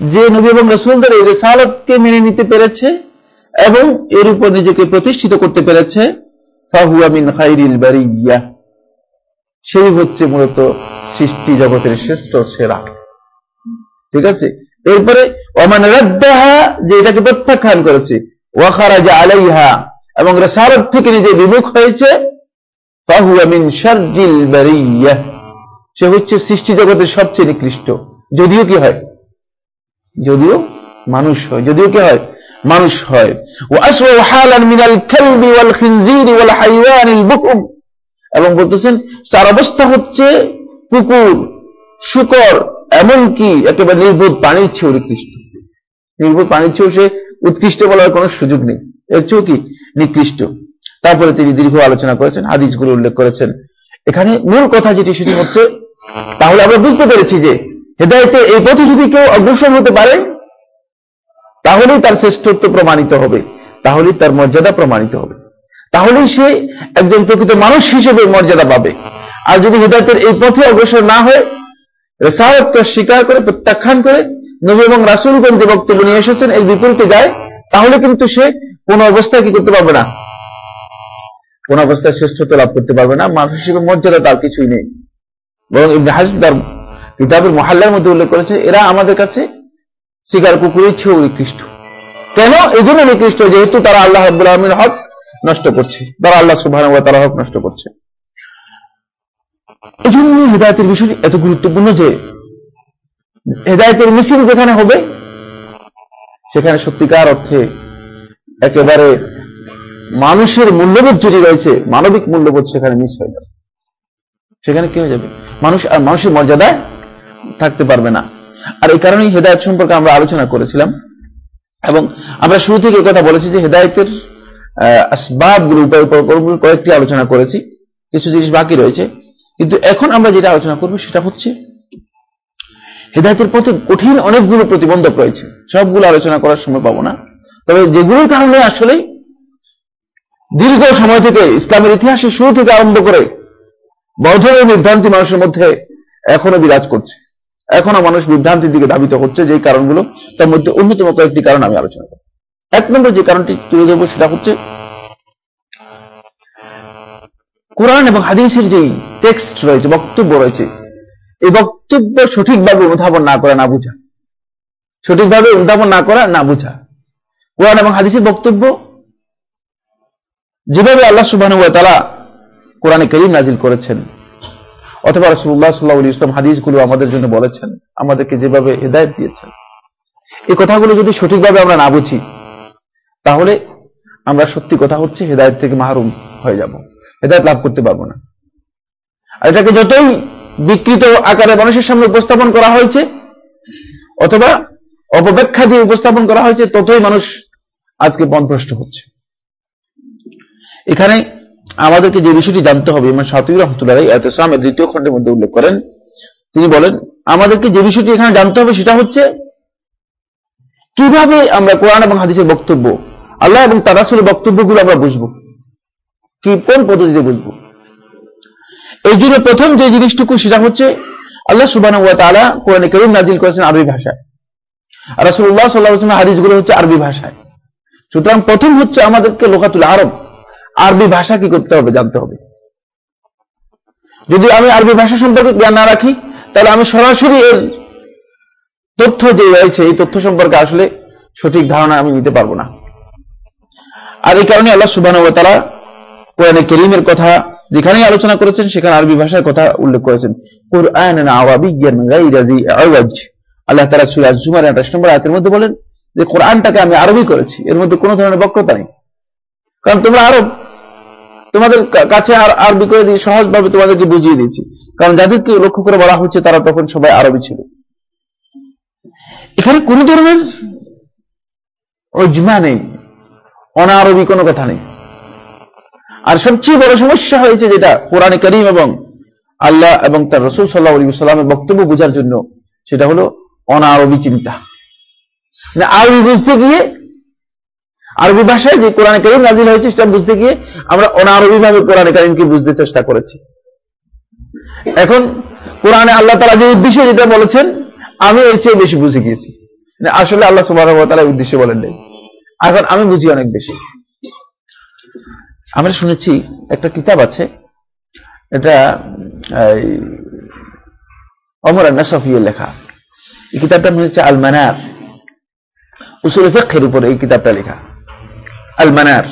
যে নবী এবং রসুলদের এই রেসালতকে মেনে নিতে পেরেছে এবং এর উপর নিজেকে প্রতিষ্ঠিত করতে পেরেছে, ফাহুয়া মিন খাইরিল বারিয়া। সেই হচ্ছে মূলত সৃষ্টি জগতের শ্রেষ্ঠ সেরা। ঠিক আছে? এরপরে, ওমান রাদ্দাহা যে এটাকে প্রত্যাখ্যান করেছে ওয়াখারাজা আলাইহা, এবং রেসালত থেকে নিজে বিমুখ হয়েছে, ফাহুয়া মিন শারজিল বারিয়া। সে হচ্ছে সৃষ্টি জগতের সবচেয়ে নিকৃষ্ট। যদিও কি হয়? যদিও মানুষ হয়, যদিও কে হয়? মানুষ হয়। এবং বলতেছেন, তার অবস্থা হচ্ছে কুকুর, শুকর, এমনকি একেবারে নির্বোধ পানির চেয়ে উৎকৃষ্ট নির্বোধ পানির চেয়েও সে উৎকৃষ্ট বলার কোনো সুযোগ নেই। এর চেয়েও কি? নিকৃষ্ট। তারপরে তিনি দীর্ঘ আলোচনা করেছেন, হাদিসগুলো উল্লেখ করেছেন। এখানে মূল কথা যেটি সেটি হচ্ছে, তাহলে আমরা বুঝতে পেরেছি যে হেদায়তের এই পথে যদি কেউ অগ্রসর হতে পারে, তাহলেই তার শ্রেষ্ঠত্ব প্রমাণিত হবে, তাহলেই তার মর্যাদা প্রমাণিত হবে। তাহলেই সে একজন প্রকৃত মানুষ হিসেবে মর্যাদা পাবে। আর যদি হেদায়তের এই পথে অগ্রসর না হয়ে রেসায়তকে স্বীকার করে, প্রত্যাখ্যান করে নবী এবং রাসুলগঞ্জ যে বক্তব্য নিয়ে এসেছেন, এর বিপরীতে যায়, তাহলে কিন্তু সে কোন অবস্থায় কি করতে পারবে না? কোন অবস্থায় শ্রেষ্ঠত্ব লাভ করতে পারবে না, মানুষ হিসেবে মর্যাদা তার কিছুই নেই। বরং ইবনে হাজম তার কিতাবের মহাল্লার মধ্যে উল্লেখ করেছে, এরা আমাদের কাছে শিকার কুকুরের চেয়েও নিকৃষ্ট। কেন? এই জন্য নিকৃষ্ট, যেহেতু তারা আল্লাহ আব্দুল আলমীর হক নষ্ট করছে। তারা আল্লাহ সুবাহ তারা হক নষ্ট করছে। এই জন্য হেদায়তের বিষয়টি এত গুরুত্বপূর্ণ যে, হেদায়তের মিছিল যেখানে হবে, সেখানে সত্যিকার অর্থে একেবারে মানুষের মূল্যবোধ যেটি রয়েছে, মানবিক মূল্যবোধ সেখানে মিস হয়ে যাবে। সেখানে কি হয়ে যাবে? মানুষ আর মানুষের মর্যাদায় থাকতে পারবে না। আর এই কারণেই হেদায়ত সম্পর্কে আমরা আলোচনা করেছিলাম। এবং আমরা শুরু থেকে কথা বলেছি যে হেদায়তের আসবাবগুলো উপায় কয়েকটি আলোচনা করেছি। কিছু জিনিস বাকি রয়েছে। কিন্তু এখন আমরা যেটা আলোচনা করব সেটা হচ্ছে, হেদায়তের পথে কঠিন অনেকগুলো প্রতিবন্ধক রয়েছে। সবগুলো আলোচনা করার সময় পাবো না। তবে যেগুলোর কারণে আসলে দীর্ঘ সময় থেকে ইসলামের ইতিহাসে শুরু থেকে আরম্ভ করে বড়ধরনের বিভ্রান্তি মানুষের মধ্যে এখনও বিরাজ করছে। এখনও মানুষ বিভ্রান্তির দিকে ধাবিত হচ্ছে যে কারণগুলো, তার মধ্যে অন্যতম কয়েকটি কারণ আমি আলোচনা করব। এক নম্বর যে কারণটি তুলে ধরবো সেটা হচ্ছে, কোরআন এবং হাদিসের যে টেক্সট রয়েছে, বক্তব্য রয়েছে, এই বক্তব্য সঠিকভাবে অনুধাবন না করা, না বুঝা। সঠিকভাবে অনুধাবন না করা, না বুঝা। কোরআন এবং হাদিসের বক্তব্য, যেভাবে আল্লাহ সুবাহ তারা কোরআনে করিম নাজিল করেছেন অথবা রসুল্লাহ সাল্লাহ ইসলাম হাদিসগুলো আমাদের জন্য বলেছেন, আমাদেরকে যেভাবে হেদায়ত দিয়েছেন। এই কথাগুলো যদি সঠিকভাবে আমরা না বুঝি, তাহলে আমরা সত্যি কথা হচ্ছে হেদায়ত থেকে মাহরুম হয়ে যাব। হেদায়ত লাভ করতে পারব না। আর এটাকে যতই বিকৃত আকারে মানুষের সামনে উপস্থাপন করা হয়েছে, অথবা অপব্যাখ্যা দিয়ে উপস্থাপন করা হয়েছে, ততই মানুষ আজকে পথভ্রষ্ট হচ্ছে। এখানে আমাদেরকে যে বিষয়টি জানতে হবে ইমান সাতুই রহমতুল্লাহ এতেসামের দ্বিতীয় খণ্ডের মধ্যে উল্লেখ করেন। তিনি বলেন, আমাদেরকে যে বিষয়টি এখানে জানতে হবে সেটা হচ্ছে, কীভাবে আমরা কোরআন এবং হাদিসের বক্তব্য, আল্লাহ এবং তার আসলে বক্তব্যগুলো আমরা বুঝব? কি, কোন পদ্ধতিতে বুঝব? এই জন্য প্রথম যে জিনিসটুকু সেটা হচ্ছে, আল্লাহ সুবাহ কোরআনে করিম নাজিল করেছেন আরবি ভাষায়। আর রাসুল্লাহ সাল্লাহ হাদিসগুলো হচ্ছে আরবি ভাষায়। সুতরাং প্রথম হচ্ছে আমাদেরকে লোকাতুল আরব আরবি ভাষা কি করতে হবে, জানতে হবে। যদি আমি আরবি ভাষা সম্পর্কে জ্ঞান না রাখি, তাহলে আমি সরাসরি এর তথ্য যে রয়েছে, এই তথ্য সম্পর্কে আসলে সঠিক ধারণা আমি নিতে পারব না। আর এই কারণে আল্লাহ সুবাহ তারা কোরআনে করিমের কথা যেখানেই আলোচনা করেছেন, সেখানে আরবি ভাষার কথা উল্লেখ করেছেন। আল্লাহ তারা সুরাজ জুমার আঠাশ নম্বর আয়তের মধ্যে বলেন যে, কোরআনটাকে আমি আরবি করেছি। এর মধ্যে কোনো ধরনের বক্রতা নেই। কারণ তোমরা আরব তোমাদের কাছে আর আরবি করে দিয়ে সহজভাবে তোমাদেরকে বুঝিয়ে দিয়েছি। কারণ যাদেরকে লক্ষ্য করে বলা হচ্ছে, তারা তখন সবাই আরবি ছিল। এখানে কোন ধরনের অজমা নেই। অনারবি কোনো কথা নেই। আর সবচেয়ে বড় সমস্যা হয়েছে যেটা কোরআনে করিম এবং আল্লাহ এবং তার রসুল সাল্লাহ আলী সাল্লামের বক্তব্য বোঝার জন্য, সেটা হলো অনারবি চিন্তা। আরবি বুঝতে গিয়ে আরবি ভাষায় যে কোরআনে করিম নাজিল হয়েছে সেটা বুঝতে গিয়ে আমরা অনারবি ভাবে কোরআনে করিমকে বুঝতে চেষ্টা করেছি। এখন কোরআনে আল্লাহ তালা যে উদ্দেশ্যে যেটা বলেছেন, আমি এর চেয়ে বেশি বুঝে গিয়েছি। আসলে আল্লাহ সুবাহ উদ্দেশ্যে বলেন নাই। এখন আমি বুঝি অনেক বেশি। আমরা শুনেছি একটা কিতাব আছে, এটা অমর আন্না সফিয়ের লেখা। এই কিতাবটা মনে হচ্ছে আলমানার। উসুল ফেকের উপরে এই কিতাবটা লেখা। আলমানার।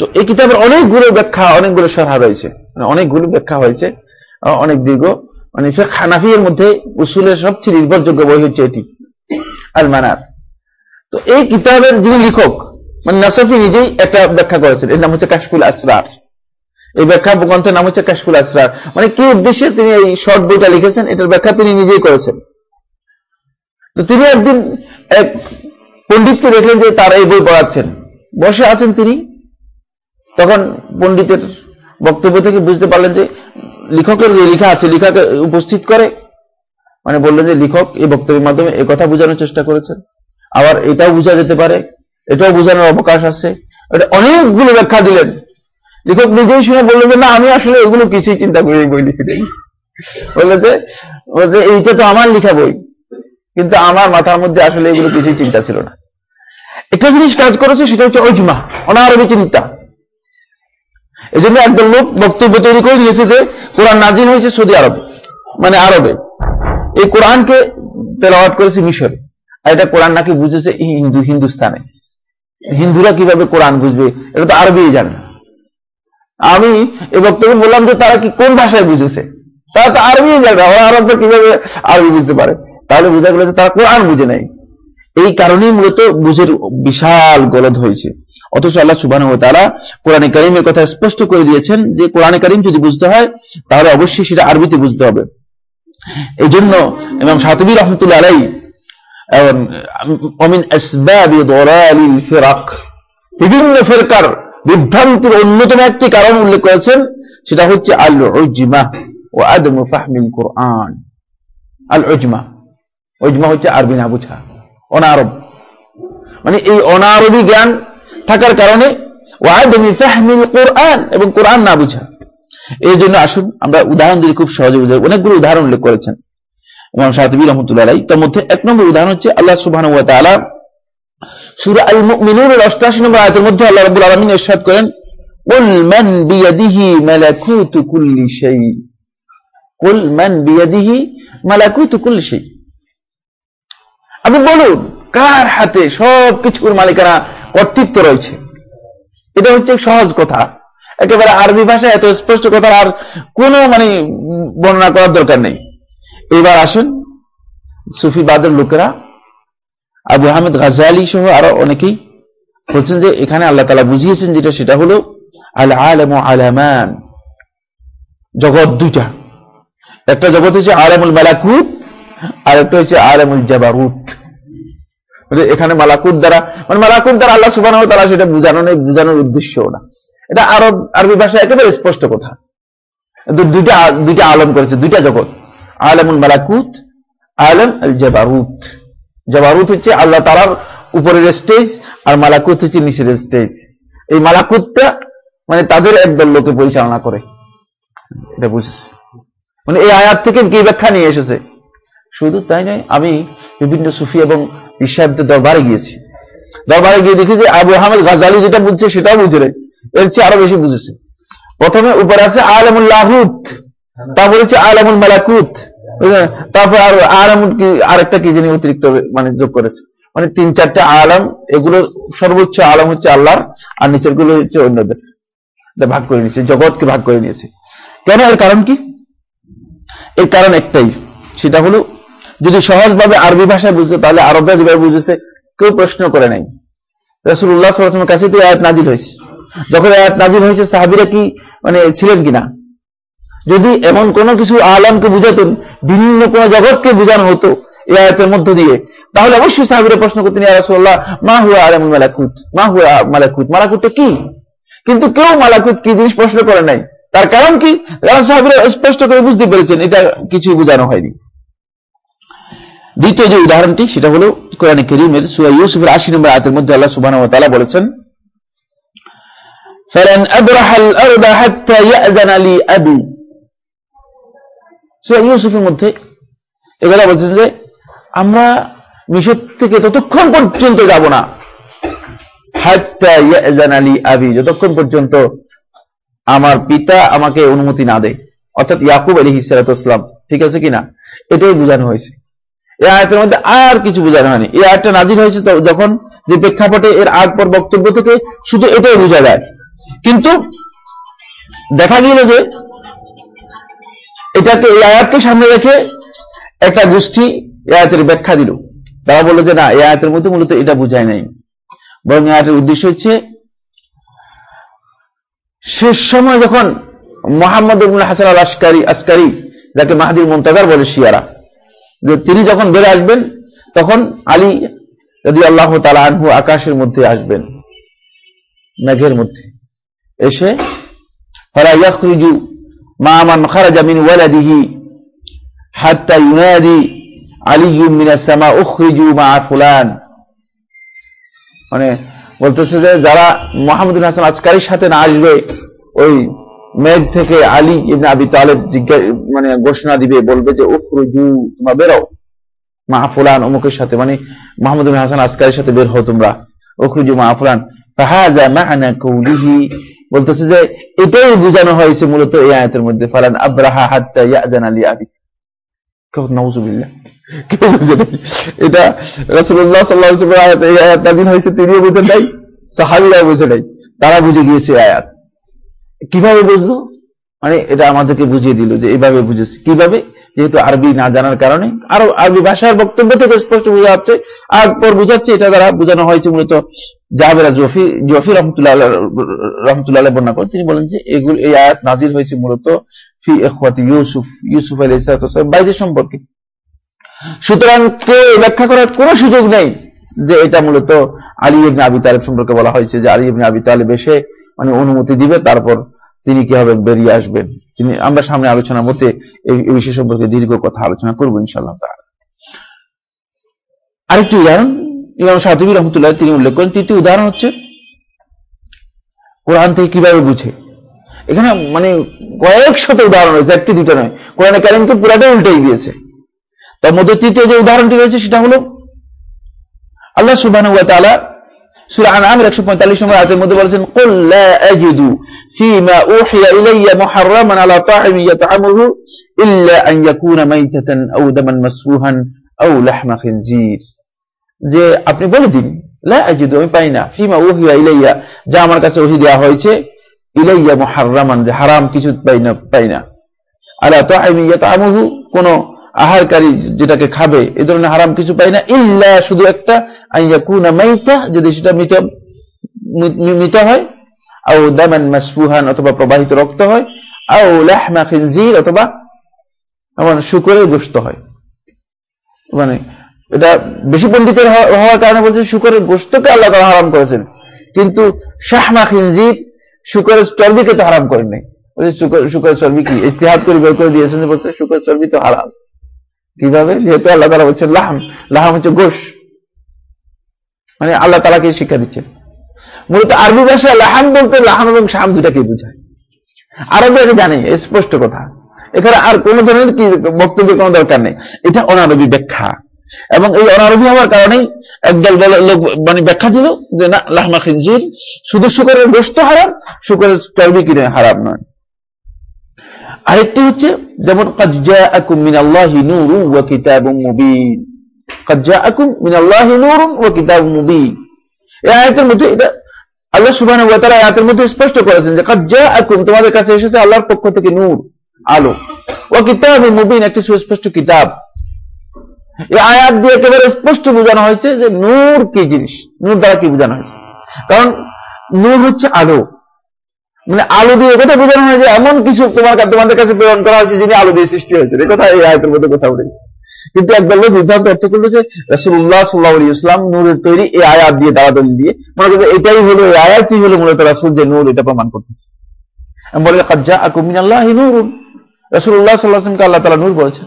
তো এই কিতাবের অনেকগুলো ব্যাখ্যা, অনেকগুলো সরহা রয়েছে। মানে অনেকগুলো ব্যাখ্যা হয়েছে অনেক দীর্ঘ। মানে ফেক হানাফিয়ের মধ্যে উসুলের সবচেয়ে নির্ভরযোগ্য বই হচ্ছে এটি, আলমানার। তো এই কিতাবের যিনি লেখক মানে নাসফি নিজেই একটা ব্যাখ্যা করেছেন, এর নাম হচ্ছে কাশফুল আসরার। এই ব্যাখ্যা গ্রন্থের নাম হচ্ছে কাশফুল আসরার। মানে কি উদ্দেশ্যে তিনি এই শর্ট বইটা লিখেছেন, এটার ব্যাখ্যা তিনি নিজেই করেছেন। তো তিনি একদিন এক পণ্ডিতকে দেখলেন যে তার এই বই পড়াচ্ছেন। বসে আছেন তিনি। তখন পণ্ডিতের বক্তব্য থেকে বুঝতে পারলেন যে লেখকের যে লেখা আছে, লেখাকে উপস্থিত করে মানে বললেন যে লেখক এই বক্তব্যের মাধ্যমে এ কথা বোঝানোর চেষ্টা করেছেন। আবার এটাও বোঝা যেতে পারে, এটাও বোঝানোর অবকাশ আছে। এটা অনেকগুলো ব্যাখ্যা দিলেন। লেখক নিজেই শুনে বললেন যে, না, আমি আসলে এগুলো কিছুই চিন্তা করি বই লিখে দিই। বললে যে, এইটা তো আমার লেখা বই। কিন্তু আমার মাথার মধ্যে আসলে এগুলো কিছুই চিন্তা ছিল না। একটা জিনিস কাজ করেছে, সেটা হচ্ছে অজমা অনারবি চিন্তা এই জন্য একদল লোক বক্তব্য তৈরি করে নিয়েছে যে, কোরআন নাজিল হয়েছে সৌদি আরব মানে আরবে। এই কোরআনকে তেলাওয়াত করেছে মিশরে। আর এটা কোরআন নাকি বুঝেছে হিন্দু হিন্দুস্তানে। হিন্দুরা কীভাবে কোরআন বুঝবে? এটা তো আরবি জানে। আমি এই বক্তব্য বললাম যে, তারা কি কোন ভাষায় বুঝেছে? তারা তো আরবি জানে, ওরা আরবটা কীভাবে আরবি বুঝতে পারে? তাহলে বোঝা গেল যে তারা কোরআন বুঝে নাই। এই কারণেই মূলত বুঝের বিশাল গলদ হয়েছে। অথচ আল্লাহ সুবাহ তারা কোরআনে করিমের কথা স্পষ্ট করে দিয়েছেন যে কোরআনে করিম যদি বুঝতে হয়, তাহলে অবশ্যই সেটা আরবিতে বুঝতে হবে। এই জন্য ইমাম সাতবী রহমতুল্লাহ আলাই বিভিন্ন ফেরকার বিভ্রান্তির অন্যতম একটি কারণ উল্লেখ করেছেন, সেটা হচ্ছে আল ও আদম ফাহমিল কোরআন। আল উজমা হচ্ছে আরবি না বুঝা। অনারব মানে এই অনারবি জ্ঞান থাকার কারণে ওয়াদমি ফাহমিল কোরআন এবং কোরআন না বুঝা এই জন্য আসুন আমরা উদাহরণ দিয়ে খুব সহজে বুঝাই অনেকগুলো উদাহরণ উল্লেখ করেছেন ইমাম সাহেবী রহমতুল্লাহ তার মধ্যে এক নম্বর উদাহরণ হচ্ছে আল্লাহ সুবাহ সুরা আল মিনুরের অষ্টাশি নম্বর আয়তের মধ্যে আল্লাহ রবুল আলমিন এরশাদ করেন قل من بيده ملكوت كل شيء قل من بيده ملكوت كل شيء আপনি বলুন, কার হাতে সব কিছুর মালিকানা কর্তৃত্ব রয়েছে? এটা হচ্ছে সহজ কথা। একেবারে আরবি ভাষায় এত স্পষ্ট কথা আর কোনো মানে বর্ণনা করার দরকার নেই। এবার আসেন সুফিবাদের লোকেরা, আবু আহমেদ গাজালি সহ আরও অনেকেই বলছেন যে এখানে আল্লাহ তালা বুঝিয়েছেন যেটা, সেটা হলো আল আলম আলামান জগৎ দুইটা। একটা জগৎ হচ্ছে আলামুল মালাকুত আর একটা হচ্ছে আলামুল জাবারুত। মানে এখানে মালাকুত দ্বারা মানে মালাকুত দ্বারা আল্লাহ সুবাহ তারা সেটা বুঝানো নেই বুঝানোর উদ্দেশ্য না। এটা আরব আরবি ভাষা একেবারে স্পষ্ট কথা। দুইটা দুইটা আলম করেছে, দুইটা জগৎ। আলমুল মালাকুত, আলম আল জাবারুত। জাবারুত হচ্ছে আল্লাহ তালার উপরের স্টেজ আর মালাকুত হচ্ছে নিচের স্টেজ এই মালাকুতটা মানে তাদের একদল লোকে পরিচালনা করে। এটা বুঝেছে। মানে এই আয়াত থেকে কি ব্যাখ্যা নিয়ে এসেছে? শুধু তাই নয়, আমি বিভিন্ন সুফি এবং ইসাহেবদের দরবারে গিয়েছি। দরবারে গিয়ে দেখি যে আবু আহমেদ গাজালি যেটা বুঝছে, সেটাও বুঝে রে এর চেয়ে আরও বেশি বুঝেছে। প্রথমে উপরে আছে আলমুল লাহুত তারপরে হচ্ছে আলমুল মালাকুত তারপর আর আলমুল কি, আরেকটা কি যিনি অতিরিক্ত মানে যোগ করেছে? মানে তিন চারটে আলম, এগুলো সর্বোচ্চ আলম হচ্ছে আল্লাহর, আর নিচেরগুলো হচ্ছে অন্যদের। ভাগ করে নিয়েছে, জগৎকে ভাগ করে নিয়েছে। কেন? এর কারণ কি? এর কারণ একটাই, সেটা হলো যদি সহজভাবে আরবি ভাষায় বুঝতে, তাহলে আরবরা যেভাবে বুঝেছে, কেউ প্রশ্ন করে নাই। রসুল্লাহ সাল্লামের কাছে তো আয়াত নাজিল হয়েছে। যখন আয়াত নাজিল হয়েছে, সাহাবিরা কি মানে ছিলেন কিনা? যদি এমন কোন কিছু আলমকে বুঝাতেন, ভিন্ন কোন জগৎকে বুঝানো হতো এই আয়াতের মধ্য দিয়ে, তাহলে অবশ্যই সাহাবিরা প্রশ্ন করতেন রসুল্লাহ মা হুয়া আলম মালাকুত? মা হুয়া মালাকুত? মালাকুতটা কি? কিন্তু কেউ মালাকুত কি জিনিস প্রশ্ন করে নাই। তার কারণ কি? সাহাবিরা স্পষ্ট করে বুঝতে পেরেছেন, এটা কিছুই বোঝানো হয়নি। দ্বিতীয় যে উদাহরণটি সেটা হলো কোরআন করিমের সুয়া ইউসুফের আশি নম্বর আয়াতের মধ্যে আল্লাহ সুবাহ তালা বলেছেন فلن أبرح الأرض حتى يأذن لي أبي সুরা ইউসুফের মধ্যে এগুলা বলছেন যে আমরা মিশর থেকে ততক্ষণ পর্যন্ত যাব না আলী আবি যতক্ষণ পর্যন্ত আমার পিতা আমাকে অনুমতি না দেয় অর্থাৎ ইয়াকুব আলী হিসালাম ঠিক আছে কিনা এটাই বোঝানো হয়েছে এই আয়তের মধ্যে আর কিছু বোঝানো হয়নি। এই আয়টা নাজির হয়েছে যখন যে প্রেক্ষাপটে এর আগ পর বক্তব্য থেকে শুধু এটাই বোঝা যায়। কিন্তু দেখা গেল যে এটাকে, এই আয়াতকে সামনে রেখে একটা গোষ্ঠী এ আয়াতের ব্যাখ্যা দিল। তারা বলল যে না, এই আয়াতের মধ্যে মূলত এটা বোঝায় নাই। বরং আয়াতের উদ্দেশ্য হচ্ছে, শেষ সময় যখন মোহাম্মদ হাসান আল আসকারি আসকারি যাকে মাহাদির মন্তাগার বলে শিয়ারা যে তিনি যখন বেড়ে আসবেন, তখন আলী যদি আল্লাহ তালা আনহু আকাশের মধ্যে আসবেন, মেঘের মধ্যে। এসে মা মান হাত্তা উখরিজু মা ফুলান। মানে বলতেছে যে, যারা মোহাম্মদ হাসান আজকারির সাথে না আসবে, ওই মেঘ থেকে আলী ইবনে আবি তালেব মানে ঘোষণা দিবে, বলবে যে, উখরুজু, তোমরা বেরো। মা ফুলান অমুকের সাথে মানে মোহাম্মদ হাসান আজকারির সাথে বের হও তোমরা। উখরুজু মা ফুলান। ফাহাজা মা'না কৌলিহি। বলতেছে যে, এটাই বোঝানো হয়েছে মূলত এই আয়াতের মধ্যে, ফালান আব্রাহা হাত্তা ইয়াজান আলী আবি। এটা রাসূলুল্লাহ হয়েছে, তিনিও বুঝেন নাই তারা বুঝে গিয়েছে আয়াত। কীভাবে বুঝলো? মানে এটা আমাদেরকে বুঝিয়ে দিল যে এইভাবে বুঝেছি। কীভাবে? যেহেতু আরবি না জানার কারণে। আরও আরবি ভাষার বক্তব্য থেকে স্পষ্ট বোঝা যাচ্ছে। আর পর বুঝাচ্ছে এটা দ্বারা বোঝানো হয়েছে মূলত জাহাবেরা জফি জফি রহমতুল্লাহ রহমতুল্লাহ বর্ণনা করেন তিনি বলেন যে এগুলো এই আয়াত নাজির হয়েছে মূলত ফি এখওয়াতি ইউসুফ ইউসুফ আলী ইসলাম বাইদের সম্পর্কে। সুতরাং কে ব্যাখ্যা করার কোন সুযোগ নেই যে এটা মূলত আলী ইবনে আবি তালেব সম্পর্কে বলা হয়েছে। যে আলী ইবনে আবি তালেব এসে মানে অনুমতি দিবে, তারপর তিনি কি হবে বেরিয়ে আসবেন? তিনি, আমরা সামনে আলোচনার মধ্যে এই বিষয় সম্পর্কে দীর্ঘ কথা আলোচনা করব ইনশাল্লাহ আরেকটি উদাহরণ, ইমাম সাহেবী রহমতুল্লাহ তিনি উল্লেখ করেন, তৃতীয় উদাহরণ হচ্ছে কোরআন থেকে কীভাবে বুঝে। এখানে মানে কয়েক শত উদাহরণ রয়েছে, একটি দুটো নয়, কোরআনে কারিমকে পুরাটাই উল্টেই দিয়েছে। তার মধ্যে তৃতীয় যে উদাহরণটি রয়েছে সেটা হলো, আল্লাহ সুবাহ সুরা আনামের একশো পঁয়তাল্লিশ নম্বর আয়াতের মধ্যে বলেছেন قل لا أجد فيما أوحي إلي محرما على طاعم يطعمه إلا أن يكون ميتة أو دما مسفوحا أو لحم خنزير যে আপনি বলে দিন লা আজিদু আমি পাই না ফিমা উহিয়া ইলাইয়া যা আমার কাছে ওহি দেওয়া হয়েছে ইলাইয়া মুহাররামান যে হারাম কিছু পাই না পাই না আলা তাইমি ইয়াতামুহু কোন আহারকারী যেটাকে খাবে, এ ধরনের হারাম কিছু পাই না। ইল্লা শুধু একটা আইয়াকুনা মাইতা, যদি সেটা মিত মিত হয়, আও দামান মাসফুহান অথবা প্রবাহিত রক্ত হয়, আও লাহমা খিনজির অথবা মানে শুকরের গোস্ত হয়। মানে এটা বেশি পণ্ডিতের হওয়ার কারণে বলছে শুকরের গোস্তকে আল্লাহ তারা হারাম করেছেন। কিন্তু শাহমা খিনজির শুকরের চর্বিকে তো হারাম করেন নাই বলছে শুকরের চর্বি কি? ইস্তেহাদ করে বের করে দিয়েছেন বলছে শুকরের চর্বি তো হারাম। কীভাবে? যেহেতু আল্লাহ তালা বলছেন লাহাম লাহাম হচ্ছে গোশ। মানে আল্লাহ তালাকে শিক্ষা দিচ্ছেন। মূলত আরবি ভাষায় লাহাম বলতে লাহাম এবং শাম দুটাকে বোঝায়। আরবি জানে স্পষ্ট কথা। এখানে আর কোন ধরনের কি বক্তব্য কোনো দরকার নেই। এটা অনারবি ব্যাখ্যা। এবং এই অনারবি হওয়ার কারণেই একদল লোক মানে ব্যাখ্যা দিল যে না, লাহমা খিনজির শুধু শুকরের গোস্ত হারাম, শুকরের চর্বি কিনে হারাম নয়। আরেকটি হচ্ছে, যেমন আল্লাহ আয়াতের মধ্যে স্পষ্ট করেছেন যে কাজ্জাআকুম তোমাদের কাছে এসেছে আল্লাহর পক্ষ থেকে নূর, আলো। ওয়া কিতাবুম মুবিন, একটি সুস্পষ্ট কিতাব। এই আয়াত দিয়ে একেবারে স্পষ্ট বোঝানো হয়েছে যে, নূর কি জিনিস? নূর দ্বারা কি বোঝানো হয়েছে? কারণ, নূর হচ্ছে আলো। মানে আলো দিয়ে কথা বোঝানো হয় যে এমন কিছু তোমার তোমাদের কাছে প্রেরণ করা হয়েছে যিনি আলো দিয়ে সৃষ্টি হয়েছে এই কথা এই আয়তের মধ্যে কথা উঠে কিন্তু একদল লোক বিভ্রান্ত অর্থ করল যে রাসুল্লাহ সাল্লাহ ইসলাম নূরের তৈরি এই আয়াত দিয়ে দাঁড়াদলি দিয়ে মনে করছে এটাই হলো, এই আয়াতই হলো মূলত রাসুল যে নূর এটা প্রমাণ করতেছে। বলে কাজ্জা আকুমিন আল্লাহ রাসুল্লাহ আল্লাহ তালা নূর বলেছেন।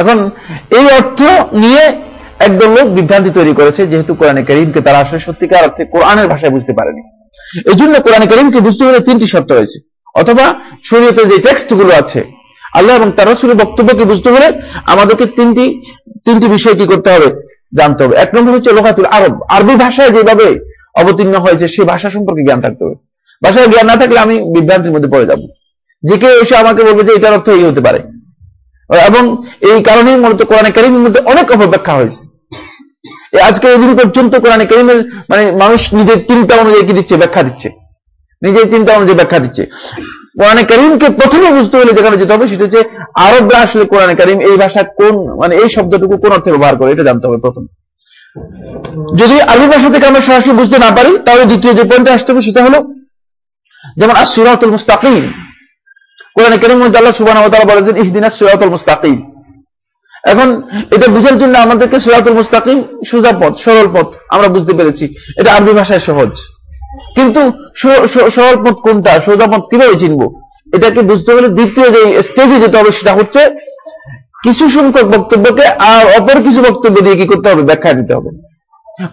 এখন এই অর্থ নিয়ে একদল লোক বিভ্রান্তি তৈরি করেছে, যেহেতু কোরআনে করিমকে তারা আসলে সত্যিকার অর্থে কোরআনের ভাষায় বুঝতে পারেনি। এই জন্য কোরআন করিমকে বুঝতে হলে তিনটি শর্ত রয়েছে। অথবা শরীয়তে যে টেক্সটগুলো আছে, আল্লাহ এবং তার রসুলের বক্তব্যকে বুঝতে হলে আমাদেরকে তিনটি তিনটি বিষয় কি করতে হবে জানতে হবে। এক নম্বর হচ্ছে লোকাতুল আরব। আরবি ভাষায় যেভাবে অবতীর্ণ হয়েছে, সে ভাষা সম্পর্কে জ্ঞান থাকতে হবে। ভাষায় জ্ঞান না থাকলে আমি বিভ্রান্তির মধ্যে পড়ে যাব। যে কেউ এসে আমাকে বলবে যে এটার অর্থ এই হতে পারে। এবং এই কারণেই মূলত কোরআনে কারিমের মধ্যে অনেক অপব্যাখ্যা হয়েছে। আজকে এদিন পর্যন্ত কোরআনে কারিমের মানে মানুষ নিজের চিন্তা অনুযায়ী কি দিচ্ছে? ব্যাখ্যা দিচ্ছে। নিজের চিন্তা অনুযায়ী ব্যাখ্যা দিচ্ছে। কোরআনে করিমকে প্রথমে বুঝতে হলে যেখানে যেতে হবে, সেটা হচ্ছে আরবরা আসলে কোরআনে করিম এই ভাষা কোন মানে এই শব্দটুকু কোন অর্থে ব্যবহার করে, এটা জানতে হবে প্রথম। যদি আরবি ভাষা থেকে আমরা সরাসরি বুঝতে না পারি, তাহলে দ্বিতীয় যে পয়েন্টে আসতে হবে, সেটা হলো যেমন আর সুরাতুল মুস্তাকিম। কোরআনে করিম মধ্যে আল্লাহ সুবাহ বলেছেন ইহদিনা সুরাতুল মুস্তাকিম। এখন এটা বুঝার জন্য আমাদেরকে সুরাতুল মুস্তাকিম সুজা পথ, সরল পথ, আমরা বুঝতে পেরেছি। এটা আরবি ভাষায় সহজ। কিন্তু সরল পথ কোনটা? সোজা পথ কীভাবে চিনব? এটাকে বুঝতে হলে দ্বিতীয় যে স্টেজে যেতে হবে সেটা হচ্ছে কিছু সংখ্যক বক্তব্যকে আর অপর কিছু বক্তব্য দিয়ে কি করতে হবে? ব্যাখ্যা দিতে হবে।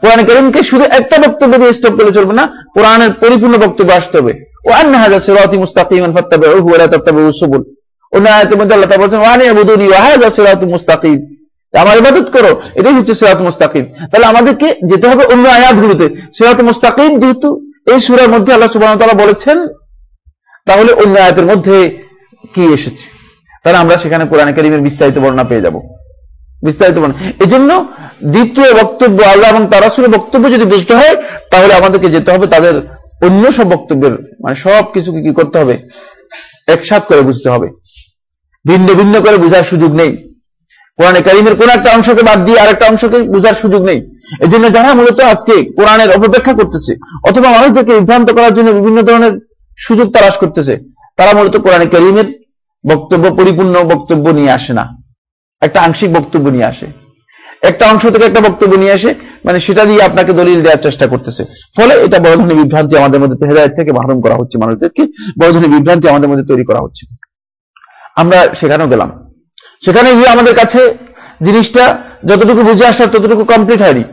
কোরআন করিমকে শুধু একটা বক্তব্য দিয়ে স্টপ করলে চলবে না, কোরআনের পরিপূর্ণ বক্তব্য আসতে হবে। ও আন্না হাজার সেরাতি মুস্তাকিমান ফাত্তাবে ও হুয়ালা তাত্তাবে উসুবুল মধ্যে আল্লাহ বলছেন, ওয়ানি ওয়াহাজা সিরাতু মুস্তাকিম। আমার ইবাদত করো, এটাই হচ্ছে সিরাত মুস্তাকিম। তাহলে আমাদেরকে যেতে হবে অন্য আয়াতগুলোতে। সিরাত মুস্তাকিম যেহেতু এই মধ্যে আল্লাহ সুবাহ তারা বলেছেন, তাহলে অন্য আয়াতের মধ্যে কি এসেছে? তাহলে আমরা সেখানে কোরআন করিমের বিস্তারিত বর্ণনা পেয়ে যাব। বিস্তারিত বর্ণনা। এই জন্য দ্বিতীয় বক্তব্য আল্লাহ এবং তারা সুরে বক্তব্য যদি বুঝতে হয়, তাহলে আমাদেরকে যেতে হবে তাদের অন্য সব বক্তব্যের মানে সব কিছুকে কি করতে হবে? একসাথ করে বুঝতে হবে। ভিন্ন ভিন্ন করে বোঝার সুযোগ নেই। কোরআনে কারিমের কোন একটা অংশকে বাদ দিয়ে আরেকটা অংশকে বোঝার সুযোগ নেই। এই জন্য যারা মূলত আজকে কোরআনের অপব্যাখ্যা করতেছে অথবা মানুষদেরকে বিভ্রান্ত করার জন্য বিভিন্ন ধরনের সুযোগ তালাশ করতেছে, তারা মূলত কোরআনে কারিমের বক্তব্য, পরিপূর্ণ বক্তব্য নিয়ে আসে না। একটা আংশিক বক্তব্য নিয়ে আসে। একটা অংশ থেকে একটা বক্তব্য নিয়ে আসে মানে সেটা দিয়ে আপনাকে দলিল দেওয়ার চেষ্টা করতেছে। ফলে এটা বড় ধরনের বিভ্রান্তি আমাদের মধ্যে হেদায়ত থেকে মাহরুম করা হচ্ছে মানুষদেরকে। বড় ধরনের বিভ্রান্তি আমাদের মধ্যে তৈরি করা হচ্ছে। আমরা সেখানেও গেলাম। সেখানে গিয়ে আমাদের কাছে জিনিসটা যতটুকু বুঝে আসার ততটুকু কমপ্লিট হয়নি।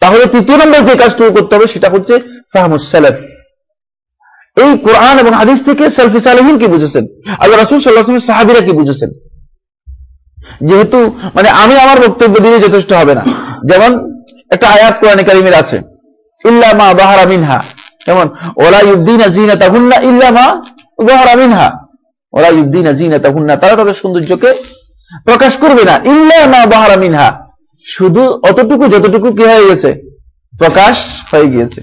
তাহলে তৃতীয় নম্বর যে কাজটুকু করতে হবে সেটা হচ্ছে ফাহমুস সালেফ। এই কোরআন এবং হাদিস থেকে সেলফি সালেহিন কি বুঝেছেন? আল্লাহ রাসুল সাল্লাহ সাহাবিরা কি বুঝেছেন? যেহেতু মানে আমি আমার বক্তব্য দিয়ে যথেষ্ট হবে না। যেমন একটা আয়াত কোরআন কারিমের আছে ইল্লামা বাহারা মিনহা। যেমন ওলা ইউদ্দিন জিনা তাহুন্না ইল্লামা বাহারা মিনহা। ওরা ইউদ্দিন তারা তাদের সৌন্দর্যকে প্রকাশ করবে না। মিনহা। শুধু অতটুকু যতটুকু কি হয়ে গেছে? প্রকাশ হয়ে গিয়েছে।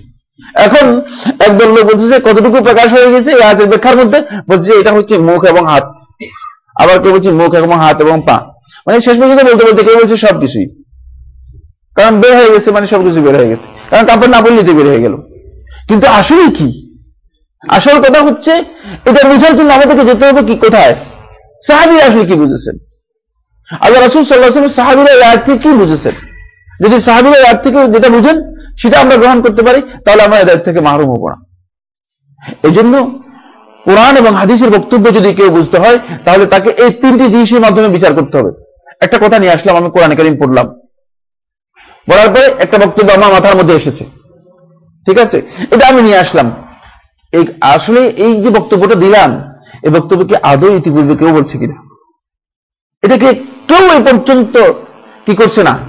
এখন একদল লোক বলছে যে কতটুকু প্রকাশ হয়ে গেছে এই হাতের ব্যাখ্যার মধ্যে? বলছে যে এটা হচ্ছে মুখ এবং হাত। আবার কেউ বলছে মুখ এবং হাত এবং পা। মানে শেষ পর্যন্ত বলতে বলতে কেউ বলছে সবকিছুই। কারণ বের হয়ে গেছে মানে সবকিছু বের হয়ে গেছে। কারণ কাপড় না বললে বের হয়ে গেল। কিন্তু আসলে কি? আসল কথা হচ্ছে, এটা বোঝার জন্য আমাদেরকে যেতে হবে কি কোথায়? সাহাবিরা আসলে কি বুঝেছেন? আল্লাহ রাসুল সাল্লাহ সাহাবিরা আয়াত থেকে কি বুঝেছেন? যদি সাহাবিরা আয়াত থেকে যেটা বুঝেন, সেটা আমরা গ্রহণ করতে পারি, তাহলে আমরা এদের থেকে মাহরুম হব না। এই জন্য কোরআন এবং হাদিসের বক্তব্য যদি কেউ বুঝতে হয়, তাহলে তাকে এই তিনটি জিনিসের মাধ্যমে বিচার করতে হবে। একটা কথা নিয়ে আসলাম, আমি কোরআন করিম পড়লাম। বলার পরে একটা বক্তব্য আমার মাথার মধ্যে এসেছে। ঠিক আছে? এটা আমি নিয়ে আসলাম। এই আসলে এই যে বক্তব্যটা দিলাম, এই বক্তব্যকে আদৌ ইতিপূর্বে কেউ বলছে কিনা? এটাকে কেউ এই পর্যন্ত কি করছে না?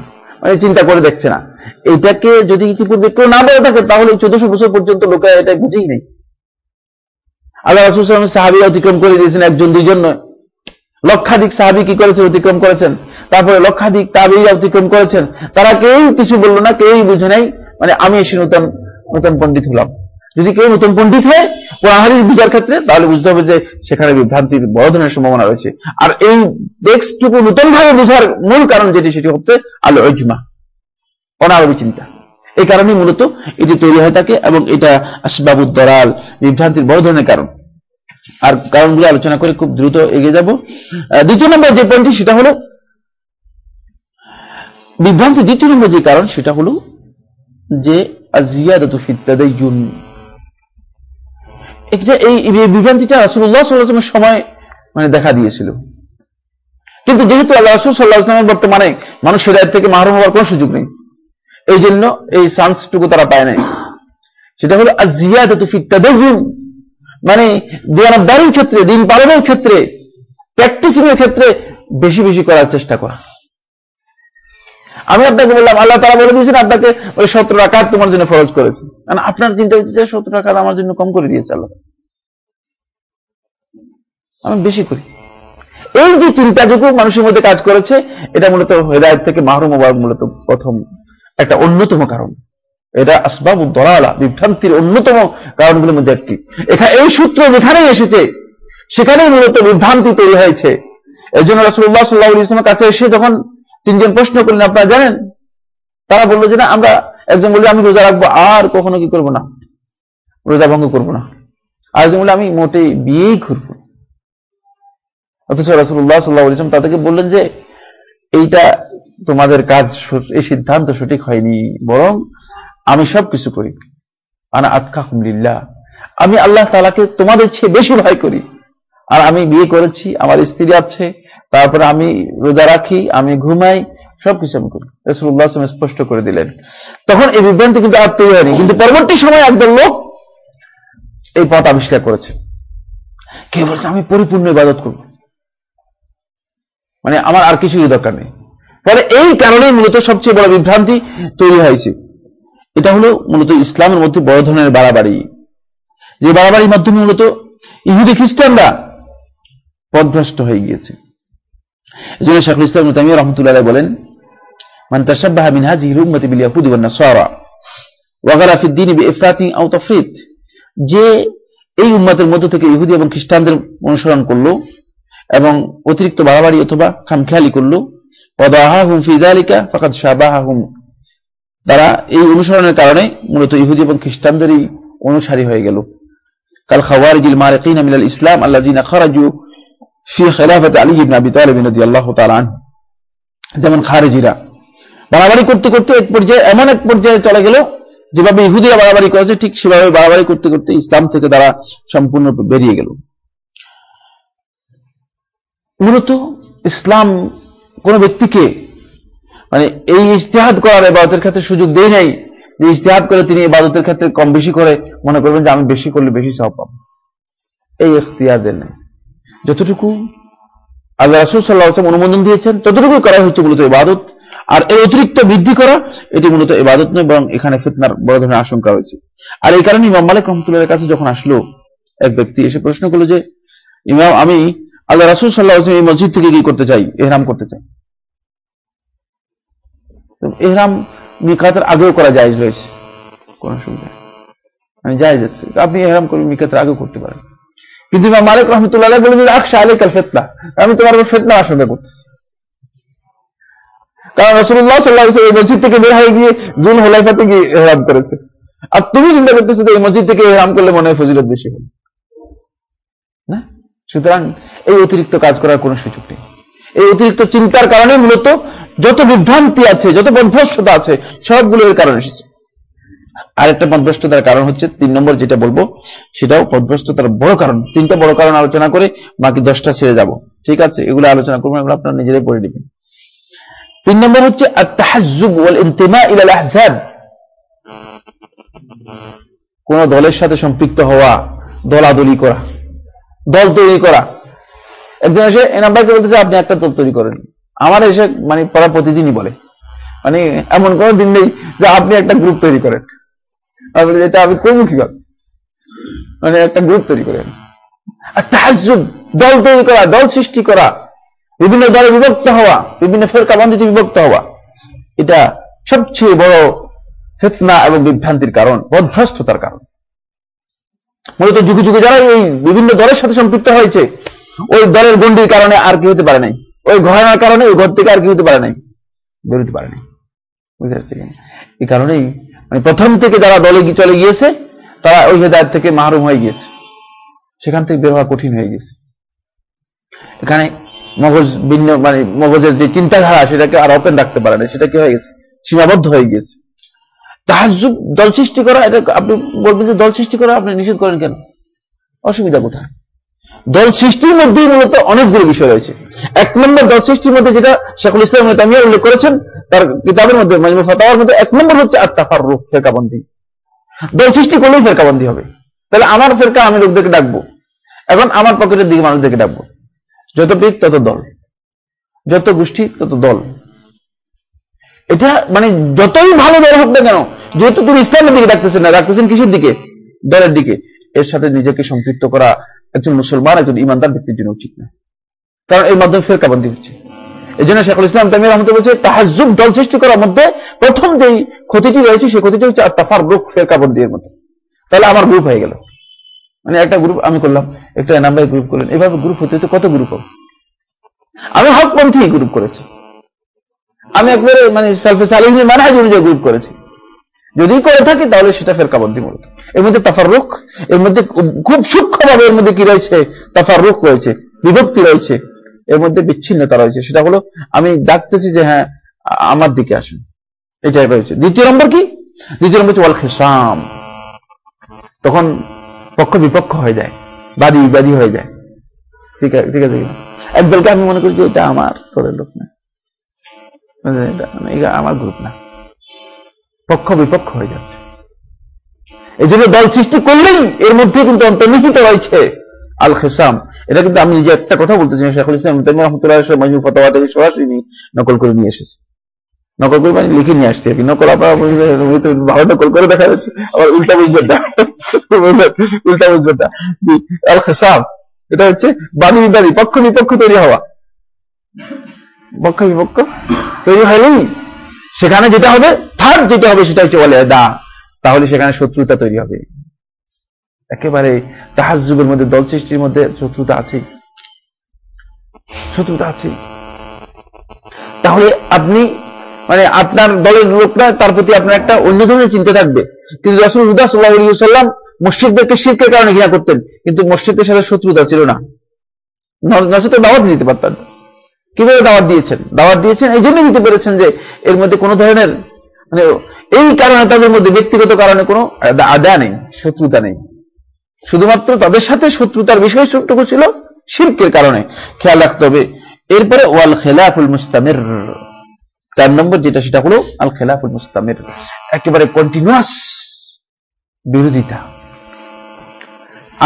মানে চিন্তা করে দেখছে না। এটাকে যদি ইতিপূর্বে কেউ না বলে থাকে, তাহলে চোদ্দশো বছর পর্যন্ত লোকে এটা বুঝেই নেই। আল্লাহ রাসুল সাহাবিরা অতিক্রম করে দিয়েছেন একজন, দুইজন নয়। লক্ষাধিক সাহাবি কি করেছেন? অতিক্রম করেছেন। তারপরে লক্ষাধিক তাবিরা অতিক্রম করেছেন। তারা কেউ কিছু বলল না, কেউই বুঝে নাই। মানে আমি এসে নতুন নতুন পণ্ডিত হলাম। যদি কেউ নতুন পণ্ডিত হয় কোরআন বিচার ক্ষেত্রে, তাহলে বুঝতে হবে যে সেখানে বিভ্রান্তির বড় ধরনের সম্ভাবনা রয়েছে। আর এই টেক্সটুকু নতুন ভাবে বোঝার মূল কারণ যেটি, সেটি হচ্ছে আল ইজমা অনারবি চিন্তা। এই কারণেই মূলত এটি তৈরি হয়ে থাকে এবং এটা আসবাবুদ্দরাল বিভ্রান্তির বড় ধরনের কারণ। আর কারণগুলো আলোচনা করে খুব দ্রুত এগিয়ে যাব। দ্বিতীয় নম্বর যে পয়েন্টটি, সেটা হলো বিভ্রান্তি দ্বিতীয় নম্বর যে কারণ, সেটা হলো যে জিয়াদত ফিত্তাদাইজুন এটা এই বিভ্রান্তিটা রাসুল্লাহ সাল্লাহামের সময় মানে দেখা দিয়েছিল। কিন্তু যেহেতু আল্লাহ রসুল সাল্লাহ আসলামের বর্তমানে মানুষ হেদায়ত থেকে মাহরুম হওয়ার কোন সুযোগ নেই এই জন্য এই চান্সটুকু তারা পায় নাই। সেটা হলো ফিত্তাদাইজুন মানে দিয়ানদারির ক্ষেত্রে, দিন পালনের ক্ষেত্রে প্র্যাকটিসিং এর ক্ষেত্রে বেশি বেশি করার চেষ্টা করা। আমি আপনাকে বললাম, আল্লাহ তারা বলে দিয়েছেন, আপনাকে ওই সত্তর রাকাত তোমার জন্য ফরজ করেছে। কারণ আপনার চিন্তা হচ্ছে যে সত্তর রাকাত আমার জন্য কম করে দিয়েছে আল্লাহ। আমি বেশি করি। এই যে চিন্তাটুকু মানুষের মধ্যে কাজ করেছে, এটা মূলত হেদায়ত থেকে মাহরুম হওয়ার মূলত প্রথম একটা অন্যতম কারণ। এটা আসবাব দলালা, বিভ্রান্তির অন্যতম কারণগুলোর মধ্যে একটি। এখানে এই সূত্র যেখানেই এসেছে, সেখানেই মূলত বিভ্রান্তি তৈরি হয়েছে। এই জন্য রাসুল্লাহ সাল্লাহ ইসলামের কাছে এসে যখন তিনজন প্রশ্ন করলেন, আপনারা জানেন? তারা বলল যে না, আমরা একজন বলল, আমি রোজা রাখব, আর কখনো কি করব না? রোজা ভঙ্গ করব না। আর একজন বলল, আমি মোটেই বিয়েই করব অথচ রাসুল্লাহ সাল্লাহ ইসলাম তাদেরকে বললেন যে, এইটা তোমাদের কাজ এই সিদ্ধান্ত সঠিক হয়নি। বরং আমি সব কিছু করি। আনা আতকা হুমলিল্লাহ আমি আল্লাহ তালাকে তোমাদের চেয়ে বেশি ভয় করি। আর আমি বিয়ে করেছি, আমার স্ত্রী আছে তারপরে আমি রোজা রাখি, আমি ঘুমাই, সবকিছু আমি করি। রসুল্লাহ স্পষ্ট করে দিলেন। তখন এই বিভ্রান্তি কিন্তু আর তৈরি হয়নি, কিন্তু পরবর্তী সময় একদল লোক এই পথ আবিষ্কার করেছে। কেউ বলছে, আমি পরিপূর্ণ ইবাদত করব। মানে আমার আর কিছুই দরকার নেই। ফলে এই কারণেই মূলত সবচেয়ে বড় বিভ্রান্তি তৈরি হয়েছে। এটা হলো মূলত ইসলামের মধ্যে বড় ধরনের বাড়াবাড়ি। যে বাড়াবাড়ির মাধ্যমে মূলত ইহুদি খ্রিস্টানরা পদভ্রষ্ট হয়ে গিয়েছে। জন্য শেখুল ইসলাম তামিয়া রহমতুল্লাহ বলেন যে এই উম্মতের মধ্য থেকে ইহুদি এবং খ্রিস্টানদের অনুসরণ করল এবং অতিরিক্ত বাড়াবাড়ি অথবা খামখেয়ালি করল ওয়াদাহাহুম ফাকাদ শাবাহাহুম, তারা এই অনুসরণের কারণে মূলত ইহুদি এবং খ্রিস্টানদেরই অনুসারী হয়ে গেল। কাল খাওয়ারিজিল মারিকিন মিনাল ইসলাম আল্লাযিনা খারাজু ফি খিলাফাতি আলী ইবনে আবি তাআলা আনহু যেমন খারেজিরা বাড়াবাড়ি করতে করতে এক পর্যায়ে, এমন এক পর্যায়ে চলে গেল, যেভাবে ইহুদিরা বাড়াবাড়ি করেছে, ঠিক সেভাবে বাড়াবাড়ি করতে করতে ইসলাম থেকে তারা সম্পূর্ণ বেরিয়ে গেল। মূলত ইসলাম কোন ব্যক্তিকে মানে এই ইস্তেহাদ করার এবাদতের ক্ষেত্রে সুযোগ দেয় নাই, যে ইস্তেহাদ করে তিনি ইবাদতের ক্ষেত্রে কম বেশি করে মনে করবেন যে আমি বেশি করলে বেশি সব পাবো। এই ইখতিয়ার দেন নাই। যতটুকু আল্লাহ রাসুল সাল্লাহ অনুমোদন দিয়েছেন ততটুকু করা হচ্ছে মূলত ইবাদত। আর এর অতিরিক্ত বৃদ্ধি করা, এটি মূলত ইবাদত নয়, বরং এখানে ফিতনার বড় ধরনের আশঙ্কা রয়েছে। আর এই কারণে ইমাম মালিক রহমতুল্লাহ কাছে যখন আসলো, এক ব্যক্তি এসে প্রশ্ন করল যে, ইমাম, আমি আল্লাহ রাসুল সাল্লাহ এই মসজিদ থেকে কি করতে চাই? এহরাম করতে চাই? এহরাম মিকাতের আগেও করা যায় রয়েছে। কোন অসুবিধা মানে জায়জ আছে। আপনি এহরাম করবেন মিকাতের আগেও করতে পারেন। কিন্তু ইমাম মালিক রহমতুল্লাহ বলে যে আকশা আলী কাল ফেতনা আমি তোমার উপর ফেতনা আশঙ্কা করতেছি। কারণ রসুল্লাহ সাল্লাহ এই মসজিদ থেকে বের হয়ে গিয়ে জুল হোলাইফাতে গিয়ে এহরাম করেছে। আর তুমি চিন্তা করতেছো এই মসজিদ থেকে এহরাম করলে মনে হয় ফজিলত বেশি হবে। না? সুতরাং এই অতিরিক্ত কাজ করার কোনো সুযোগ নেই। এই অতিরিক্ত চিন্তার কারণে মূলত যত বিভ্রান্তি আছে, যত বদভ্রষ্টতা আছে, সবগুলো এর কারণ এসেছে। আরেকটা পদভ্রষ্টতার কারণ হচ্ছে তিন নম্বর যেটা বলব, সেটাও পদভ্রষ্টতার বড় কারণ। তিনটা বড় কারণ আলোচনা করে বাকি দশটা ছেড়ে যাব। ঠিক আছে? এগুলো আলোচনা করব এগুলো আপনারা নিজেরাই পড়ে নেবেন। তিন নম্বর হচ্ছে কোন দলের সাথে সম্পৃক্ত হওয়া দলাদলি করা, দল তৈরি করা। একজন এসে এ নাম্বারকে বলতেছে, আপনি একটা দল তৈরি করেন। আমার এসে মানে পড়া প্রতিদিনই বলে। মানে এমন কোন দিন নেই যে আপনি একটা গ্রুপ তৈরি করেন। আমি এটা আমি করব কি মানে একটা গ্রুপ তৈরি করেন আর তাহাজুব দল তৈরি করা, দল সৃষ্টি করা, বিভিন্ন দলে বিভক্ত হওয়া, বিভিন্ন ফেরকাবন্দিতে বিভক্ত হওয়া, এটা সবচেয়ে বড় ফেতনা এবং বিভ্রান্তির কারণ, বদভ্রষ্টতার কারণ। মূলত যুগে যুগে যারা এই বিভিন্ন দলের সাথে সম্পৃক্ত হয়েছে, ওই দলের গণ্ডির কারণে আর কি হতে পারে নাই। ওই ঘরানার কারণে ওই ঘর থেকে আর কি হতে পারে নাই। বেরোতে পারে নাই। বুঝতে পারছি এই কারণেই মানে প্রথম থেকে যারা দলে চলে গিয়েছে, তারা ওই হেদায়ত থেকে মাহরুম হয়ে গিয়েছে। সেখান থেকে বের হওয়া কঠিন হয়ে গেছে। এখানে মগজ ভিন্ন মানে মগজের যে চিন্তাধারা, সেটাকে আর ওপেন রাখতে পারে না। সেটা কি হয়ে গেছে? সীমাবদ্ধ হয়ে গেছে তাহাজুব দল সৃষ্টি করা, এটা আপনি বলবেন যে দল সৃষ্টি করা আপনি নিষেধ করেন কেন? অসুবিধা কোথায়? দল সৃষ্টির মধ্যেই মূলত অনেকগুলো বিষয় রয়েছে। এক নম্বর দল সৃষ্টির মধ্যে যেটা শেখুল ইসলাম তামিয়া উল্লেখ করেছেন, তার কিতাবের মধ্যে মাজমু ফাতাওয়ার মধ্যে এক নম্বর হচ্ছে আত্মাফার রূপ ফেরকাবন্দি। দল সৃষ্টি করলেই ফেরকাবন্দি হবে। তাহলে আমার ফেরকা আমি লোকদেরকে ডাকবো এখন আমার পকেটের দিকে মানুষদেরকে ডাকবো। যত পিক, তত দল। যত গোষ্ঠী, তত দল। এটা মানে যতই ভালো দল হোক না কেন, যেহেতু তিনি ইসলামের দিকে ডাকতেছেন না, ডাকতেছেন কিসের দিকে? দলের দিকে। এর সাথে নিজেকে সম্পৃক্ত করা একজন মুসলমান, একজন ইমানদার ব্যক্তির জন্য উচিত না। কারণ এর মাধ্যমে ফেরকাবন্দি হচ্ছে। এই জন্য শেখুল ইসলাম তামি রহমত বলছে তাহাজুব দল সৃষ্টি করার মধ্যে প্রথম যেই ক্ষতিটি রয়েছে, সেই ক্ষতিটি হচ্ছে তাফার রুখ ফেরকাবন্দি এর মধ্যে। তাহলে আমার গ্রুপ হয়ে গেল। মানে একটা গ্রুপ আমি করলাম, একটা নাম্বার গ্রুপ করলেন। এভাবে গ্রুপ হতে হতে কত গ্রুপ হবে? আমি হকপন্থী গ্রুপ করেছি। আমি একবারে মানে সেলফে সালিমের মানহাজ অনুযায়ী গ্রুপ করেছি। যদি করে থাকি, তাহলে সেটা ফেরকাবন্দি মূলত। এর মধ্যে তাফার রুখ এর মধ্যে খুব সূক্ষ্মভাবে এর মধ্যে কি রয়েছে? তাফার রুখ রয়েছে, বিভক্তি রয়েছে, এর মধ্যে বিচ্ছিন্নতা রয়েছে। সেটা হলো, আমি ডাকতেছি যে হ্যাঁ আমার দিকে আসেন। এটাই রয়েছে। দ্বিতীয় নম্বর কি? দ্বিতীয় নম্বর হচ্ছে, ওয়াল খেসাম। তখন পক্ষ বিপক্ষ হয়ে যায়, বাদী বিবাদী হয়ে যায়। ঠিক আছে ঠিক আছে একদলকে আমি মনে করি যে, এটা আমার তোরের লোক না। এটা আমার গ্রুপ না। পক্ষ বিপক্ষ হয়ে যাচ্ছে। এই জন্য দল সৃষ্টি করলেই এর মধ্যে কিন্তু অন্তর্নিহিত রয়েছে আল খেসাম এটা কিন্তু আমি নিজে একটা কথা বলতেছি শেখুল ইসলাম রহমতুল্লাহ মাজমু ফতোয়া থেকে সরাসরি নকল করে নিয়ে এসেছি। নকল করে মানে লিখে নিয়ে আসছি আর কি। নকল আপনার ভালো নকল করে দেখা যাচ্ছে। আবার উল্টা বুঝবেন না। উল্টা বুঝবেন না। আল খেসাম এটা হচ্ছে বাদী বিবাদী, পক্ষ বিপক্ষ তৈরি হওয়া। পক্ষ বিপক্ষ তৈরি হয়নি। সেখানে যেটা হবে থার্ড যেটা হবে সেটা হচ্ছে বলে দা তাহলে সেখানে শত্রুতা তৈরি হবে। একেবারে তাহাজ যুগের মধ্যে, দল সৃষ্টির মধ্যে শত্রুতা আছে। শত্রুতা আছে। তাহলে আপনি মানে আপনার দলের লোকরা, তার প্রতি আপনার একটা অন্য ধরনের চিন্তা থাকবে। কিন্তু রসুল সাল্লাহ সাল্লাম মসজিদদেরকে শিল্পের কারণে ঘৃণা করতেন। কিন্তু মসজিদের সাথে শত্রুতা ছিল না। নচেত দাওয়াত দিতে পারতেন। কীভাবে দাওয়াত দিয়েছেন? দাওয়াত দিয়েছেন, এই জন্য দিতে পেরেছেন যে এর মধ্যে কোনো ধরনের মানে এই কারণে তাদের মধ্যে ব্যক্তিগত কারণে কোনো আদা নেই, শত্রুতা নেই। শুধুমাত্র তাদের সাথে শত্রুতার বিষয় সবটুকু ছিল শিল্পের কারণে। খেয়াল রাখতে হবে, এরপরে ওয়াল খেলাফুল মুস্তামের। চার নম্বর যেটা, সেটা হলো আল খেলাফুল মুস্তামের। একেবারে কন্টিনিউয়াস বিরোধিতা।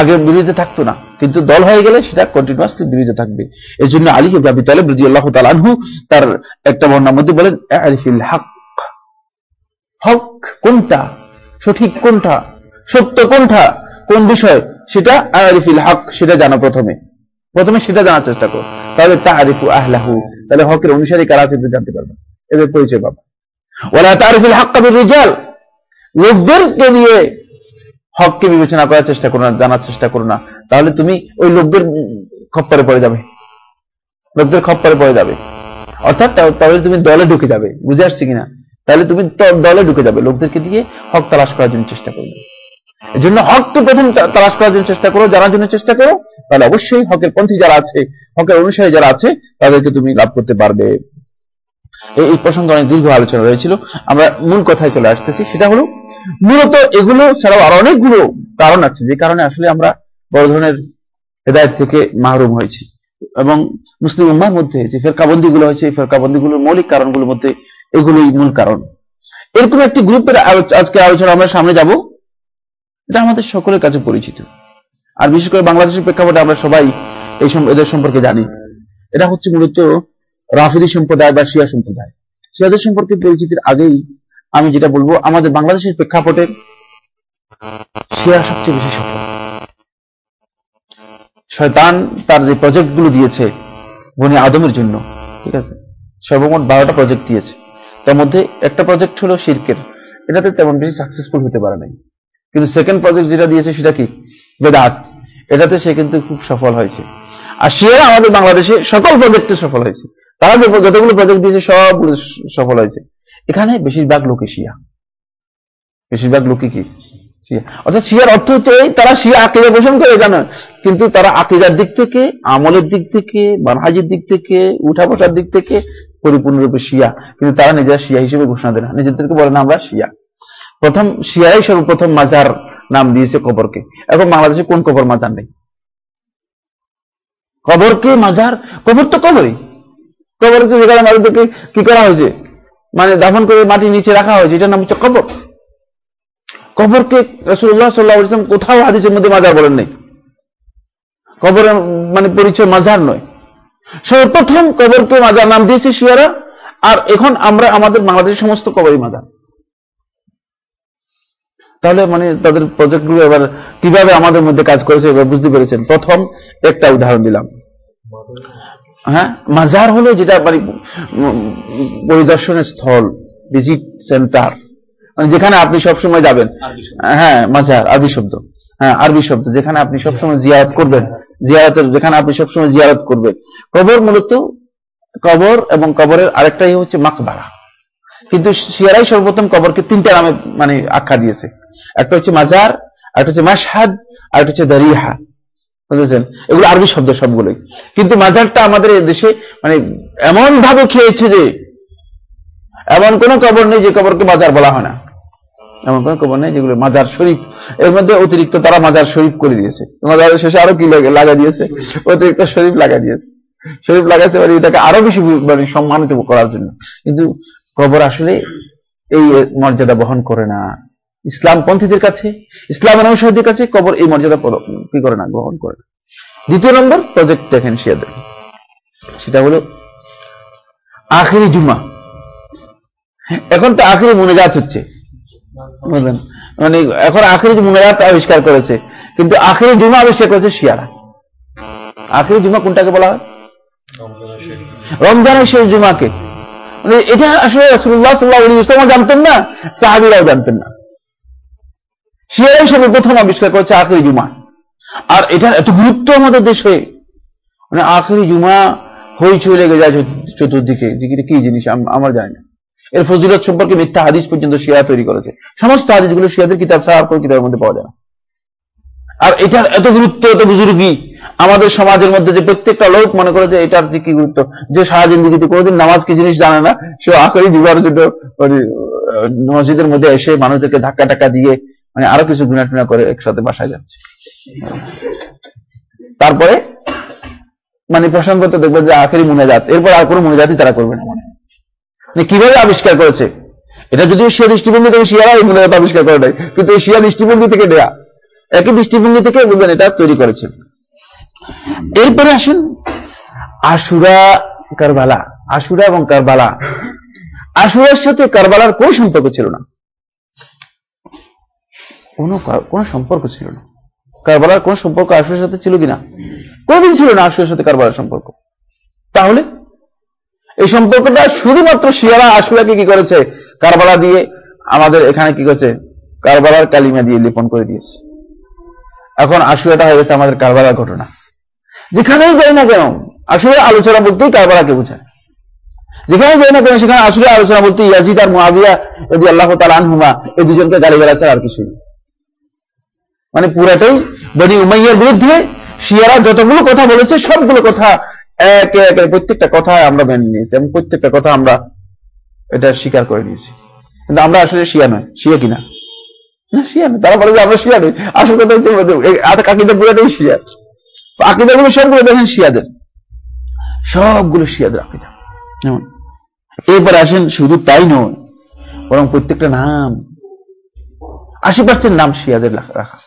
আগে বিরোধিতা থাকতো না, কিন্তু দল হয়ে গেলে সেটা কন্টিনিউয়াসলি বিরোধিতা থাকবে। এই জন্য আলী আবি তালেব রদি আল্লাহ তালানহু তার একটা বর্ণার মধ্যে বলেন, আরিফিল হক হক কোনটা? সঠিক কোনটা? সত্য কোনটা? কোন বিষয়? সেটা আরিফিল হক, সেটা জানা প্রথমে। প্রথমে সেটা জানার চেষ্টা করো। তাহলে তা আরিফু আহলাহু, তাহলে হকের অনুসারী কারা আছে জানতে পারবে। এদের পরিচয় পাবা। ওলা তারিফিল হক কাবির রিজাল, লোকদেরকে দিয়ে হককে বিবেচনা করার চেষ্টা করো না, জানার চেষ্টা করো না। তাহলে তুমি ওই লোকদের খপ্পরে পড়ে যাবে। লোকদের খপ্পরে পড়ে যাবে। অর্থাৎ তাহলে তুমি দলে ঢুকে যাবে। বুঝে আসছি কিনা? তাহলে তুমি দলে ঢুকে যাবে। লোকদেরকে দিয়ে হক তালাশ করার জন্য চেষ্টা করবে। এই জন্য হককে প্রথম তালাশ করার জন্য চেষ্টা করো, জানার জন্য চেষ্টা করো। তাহলে অবশ্যই হকের পন্থী যারা আছে, হকের অনুসারী যারা আছে, তাদেরকে তুমি লাভ করতে পারবে। এই প্রসঙ্গে অনেক দীর্ঘ আলোচনা রয়েছিল। আমরা মূল কথায় চলে আসতেছি। সেটা হলো মূলত এগুলো ছাড়াও আরও অনেকগুলো কারণ আছে, যে কারণে আসলে আমরা বড় ধরনের হেদায়ত থেকে মাহরুম হয়েছি। এবং মুসলিম উম্মার মধ্যে যে ফেরকাবন্দি গুলো হয়েছে, এই ফেরকাবন্দি গুলোর মৌলিক কারণগুলোর মধ্যে এগুলোই মূল কারণ। এরকম একটি গ্রুপের আজকে আলোচনা আমরা সামনে যাব। এটা আমাদের সকলের কাছে পরিচিত। আর বিশেষ করে বাংলাদেশের প্রেক্ষাপটে আমরা সবাই এই এদের সম্পর্কে জানি। এটা হচ্ছে মূলত রাফিদি সম্প্রদায় বা শিয়া সম্প্রদায়। শিয়াদের সম্পর্কে পরিচিতির আগেই আমি যেটা বলব, আমাদের বাংলাদেশের প্রেক্ষাপটে শিয়া সবচেয়ে বেশি সফল। শয়তান তার যে প্রজেক্টগুলো দিয়েছে, বনি আদমের জন্য, ঠিক আছে? সর্বমোট বারোটা প্রজেক্ট দিয়েছে। তার মধ্যে একটা প্রজেক্ট হলো শির্কের। এটাতে তেমন বেশি সাকসেসফুল হতে পারে নাই। কিন্তু সেকেন্ড প্রজেক্ট যেটা দিয়েছে সেটা কি? বেদাত। এটাতে সে কিন্তু খুব সফল হয়েছে। আর শিয়ারা আমাদের বাংলাদেশে সকল প্রজেক্টে সফল হয়েছে। তারা যতগুলো প্রজেক্ট দিয়েছে, সবগুলো সফল হয়েছে। এখানে বেশিরভাগ লোকে শিয়া। বেশিরভাগ লোকে কি? শিয়া। অর্থাৎ শিয়ার অর্থ হচ্ছে এই, তারা শিয়া আকিদা পোষণ করে জানা, কিন্তু তারা আকিদার দিক থেকে, আমলের দিক থেকে বানহাজির দিক থেকে উঠা বসার দিক থেকে পরিপূর্ণরূপে শিয়া। কিন্তু তারা নিজেরা শিয়া হিসেবে ঘোষণা দেয় না। নিজেদেরকে বলে না আমরা শিয়া। প্রথম, শিয়াই সর্বপ্রথম মাজার নাম দিয়েছে কবরকে। এখন বাংলাদেশে কোন কবর মাজার নেই? কবরকে মাজার, কবর তো কবরই। কবর যেখানে মানুষদেরকে কি করা হয়েছে? মানে দাফন করে মাটি নিচে রাখা হয়েছে এটার নাম হচ্ছে কবর। কবরকে রসুল্লাহ সাল্লাহ ইসলাম কোথাও হাদিসের মধ্যে মাজার বলেন নেই। কবরের মানে পরিচয় মাজার নয়। সর্বপ্রথম কবরকে মাজার নাম দিয়েছে শিয়ারা, আর এখন আমরা আমাদের বাংলাদেশের সমস্ত কবরই মাজার। তাহলে মানে তাদের প্রজেক্টগুলো এবার কীভাবে আমাদের মধ্যে কাজ করেছে এবার বুঝতে পেরেছেন? প্রথম একটা উদাহরণ দিলাম। হ্যাঁ? মাজার হলো যেটা মানে পরিদর্শনের স্থল ভিজিট সেন্টার মানে যেখানে আপনি সবসময় যাবেন। হ্যাঁ মাজার আরবি শব্দ। হ্যাঁ আরবি শব্দ যেখানে আপনি সবসময় জিয়ারত করবেন। জিয়ারতের যেখানে আপনি সবসময় জিয়ারত করবেন। কবর মূলত কবর এবং কবরের আরেকটাই হচ্ছে মাকবারা। কিন্তু শিয়ারাই সর্বপ্রথম কবরকে তিনটা নামে মানে আখ্যা দিয়েছে। একটা হচ্ছে মাজার একটা হচ্ছে মাসহাদ আর একটা হচ্ছে দারিহা। বুঝেছেন? এগুলো আরবি শব্দ সবগুলোই। কিন্তু মাজারটা আমাদের দেশে মানে এমন ভাবে খেয়েছে যে, এমন কোন কবর নেই যে কবরকে মাজার বলা হয় না। এমন কোন কবর নেই যেগুলো মাজার শরীফ। এর মধ্যে অতিরিক্ত তারা মাজার শরীফ করে দিয়েছে। মাজারের শেষে আরও কি লাগে- দিয়েছে? অতিরিক্ত শরীফ লাগা দিয়েছে। শরীফ লাগাইছে মানে এটাকে আরও বেশি মানে সম্মানিত করার জন্য। কিন্তু কবর আসলে এই মর্যাদা বহন করে না। ইসলাম পন্থীদের কাছে ইসলামের অনুসারীদের কাছে কবর এই মর্যাদা কি করে না, গ্রহণ করে না। দ্বিতীয় নম্বর প্রজেক্ট দেখেন শিয়াদের। সেটা হলো আখেরি জুমা এখন তো আখেরি মুনাজাত হচ্ছে। বুঝলেন? মানে এখন আখেরি মুনাজাত আবিষ্কার করেছে, কিন্তু আখেরি জুমা আবিষ্কার করেছে শিয়ারা। আখেরি জুমা কোনটাকে বলা হয়? রমজানের শেষ জুমাকে মানে এটা আসলে রসুল্লাহ সাল্লাহ ইসলাম জানতেন না, সাহাবিরাও জানতেন না। শিয়ারাই সর্বপ্রথম আবিষ্কার করেছে আখেরি জুমা। আর এটার এত গুরুত্ব আমাদের দেশে। মানে আখেরি জুমা হইচই লেগে যায় চতুর্দিকে। কি জিনিস? আমার জানি না। এর ফজিলত সম্পর্কে মিথ্যা হাদিস পর্যন্ত শিয়া তৈরি করেছে। সমস্ত হাদিসগুলো শিয়াদের কিতাব ছাড়া আর কোনো কিতাবের মধ্যে পাওয়া যায় আর এটার এত গুরুত্ব, এত বুজুর্গি আমাদের সমাজের মধ্যে যে প্রত্যেকটা লোক মনে করে যে এটার কি গুরুত্ব, যে সারা জিন্দিগিতে কোনোদিন নামাজ কি জিনিস জানে না, সে আখেরি জুমার জন্য মানে মসজিদের মধ্যে এসে মানুষদেরকে ধাক্কা টাক্কা দিয়ে মানে আরও কিছু গুণা টুনা করে একসাথে বাসায় যাচ্ছে। তারপরে মানে প্রসঙ্গত দেখবেন যে আখেরি মুনাজাত, এরপর আর কোনো মুনাজাতই তারা করবে না মনে মানে কীভাবে আবিষ্কার করেছে? এটা যদিও শিয়া দৃষ্টিভঙ্গি থেকে শিয়ারা এই মুনাজাত আবিষ্কার করে নাই, কিন্তু এই শিয়া দৃষ্টিভঙ্গি থেকে দেয়া একই দৃষ্টিভঙ্গি থেকে বুঝলেন এটা তৈরি করেছেন এরপরে আসেন আশুরা কারবালা, আশুরা এবং কারবালা। আশুরার সাথে কারবালার কোন সম্পর্ক ছিল না। কোনো কোনো সম্পর্ক ছিল না। কারবালার কোন সম্পর্ক আশুরের সাথে ছিল কিনা? কোনদিন ছিল না আশুরের সাথে কারবালার সম্পর্ক। তাহলে এই সম্পর্কটা শুধুমাত্র শিয়ারা আশুরাকে কি করেছে? কারবালা দিয়ে আমাদের এখানে কি করেছে? কারবালার কালিমা দিয়ে লিপন করে দিয়েছে। এখন আশুরাটা হয়ে গেছে আমাদের কারবালার ঘটনা। যেখানেই যাই না কেন আসলে আলোচনা বলতেই কারবালাকে বোঝায়। যেখানে যাই না কেন, সেখানে আসলে আলোচনা বলতে ইয়াজিদ আর মহাবিয়া যদি আল্লাহ তালা আনহুমা, এই দুজনকে গালি ছাড়া আর কিছুই না। মানে পুরাটাই বনি উমাইয়ার বিরুদ্ধে শিয়ারা যতগুলো কথা বলেছে, সবগুলো কথা একে একে, প্রত্যেকটা কথা আমরা মেনে নিয়েছি এবং প্রত্যেকটা কথা আমরা এটা স্বীকার করে নিয়েছি। কিন্তু আমরা আসলে শিয়া নয়। শিয়া কিনা? না, শিয়া নয়। তারা বলে যে আমরা শিয়া নই। আসল কথা হচ্ছে পুরাটাই শিয়া। সবগুলো দেখেন শিয়াদের। সবগুলো শিয়াদের আকিদা। যেমন, এরপরে আসেন শুধু তাই নয়, বরং প্রত্যেকটা নাম, আশি পার্সেন্ট নাম শিয়াদের রাখা।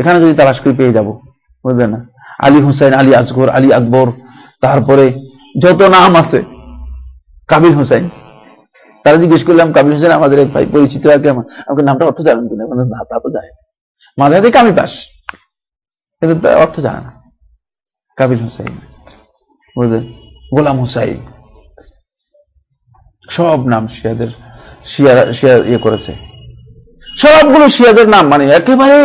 এখানে যদি তালাশ করে পেয়ে যাব বুঝলেন না? আলী হুসাইন আলী আসগর আলী আকবর তারপরে যত নাম আছে কাবিল হুসাইন। তারা জিজ্ঞেস করলাম কাবিল হোসেন আমাদের এক ভাই পরিচিত আর কি আমাকে নামটা অর্থ জানেন কিনা? বললাম, না তা তো জানে মাঝে থেকে আমি পাস কিন্তু অর্থ জানে না। কাবিল হুসাইন বুঝলেন গোলাম হুসাইন। সব নাম শিয়াদের শিয়া শিয়া ইয়ে করেছে। সবগুলো শিয়াদের নাম মানে একেবারে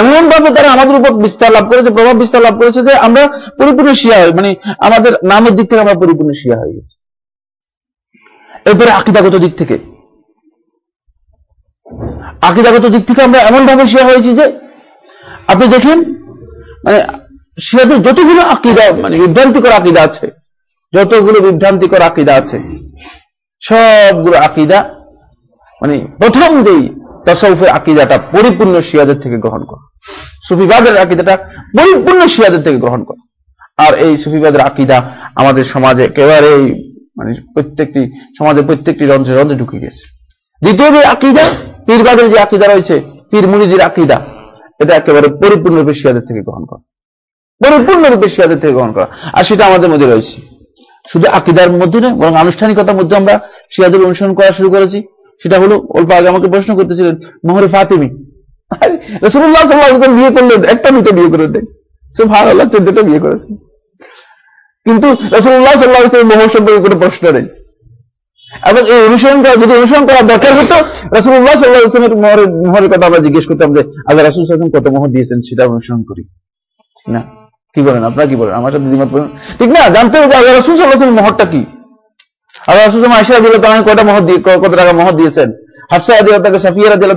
এমন ভাবে তারা আমাদের উপর বিস্তার লাভ করেছে, প্রভাব বিস্তার লাভ করেছে যে আমরা পরিপূর্ণ শিয়া হই মানে আমাদের নামের দিক থেকে আমরা পরিপূর্ণ শিয়া হয়ে গেছি। এরপরে আকিদাগত দিক থেকে। আকিদাগত দিক থেকে আমরা এমন ভাবে শিয়া হয়েছি যে, আপনি দেখেন মানে শিয়াদের যতগুলো আকিদা মানে বিভ্রান্তিকর আকিদা আছে, যতগুলো বিভ্রান্তিকর আকিদা আছে, সবগুলো আকিদা মানে প্রথম যেই তসৌফের আকিদাটা পরিপূর্ণ শিয়াদের থেকে গ্রহণ করা। সুফিবাদের আকিদাটা পরিপূর্ণ শিয়াদের থেকে গ্রহণ করা। আর এই সুফিবাদের আকিদা আমাদের সমাজে একেবারে মানে প্রত্যেকটি সমাজের প্রত্যেকটি রন্ধ্রে রন্ধ্রে ঢুকে গেছে। দ্বিতীয় যে আকিদা, পীরবাদের যে আকিদা রয়েছে পীর মুরিদির আকিদা, এটা একেবারে পরিপূর্ণরূপে শিয়াদের থেকে গ্রহণ করা। পরিপূর্ণরূপে শিয়াদের থেকে গ্রহণ করা। আর সেটা আমাদের মধ্যে রয়েছে। শুধু আকিদার মধ্যে নয়, বরং আনুষ্ঠানিকতার মধ্যে আমরা শিয়াদের অনুসরণ করা শুরু করেছি। সেটা হলো, অল্প আগে আমাকে প্রশ্ন করতেছিলেন, মোহরে ফাতেমি? রসুল্লাহ সাল্লাহ বিয়ে করলেন, একটা দুটো বিয়ে করে দেয় সুফার আল্লাহ চোদ্দটা বিয়ে করেছেন কিন্তু রসুল্লাহ সাল্লাহ মোহর সম্পর্কে কোনো প্রশ্ন নেই। এবং এই অনুসরণ করা, যদি অনুসরণ করার দরকার হতো রসুল্লাহ সাল্লাহ ইসলামের মোহরের মোহরের কথা আমরা জিজ্ঞেস করতাম যে, আল্লাহ রাসুল সাল্লাম কত মোহর দিয়েছেন সেটা অনুসরণ করি? না। কি বলেন, আপনারা কি বলেন? আমার সাথে দ্বিমত ঠিক না? জানতে হবে আল্লাহ রাসুল সাল্লাহ মোহরটা কি? আয়সা দিল দিয়ে কত টাকা মোহর দিয়েছেন? দিল তাকে সাফিয়া দিল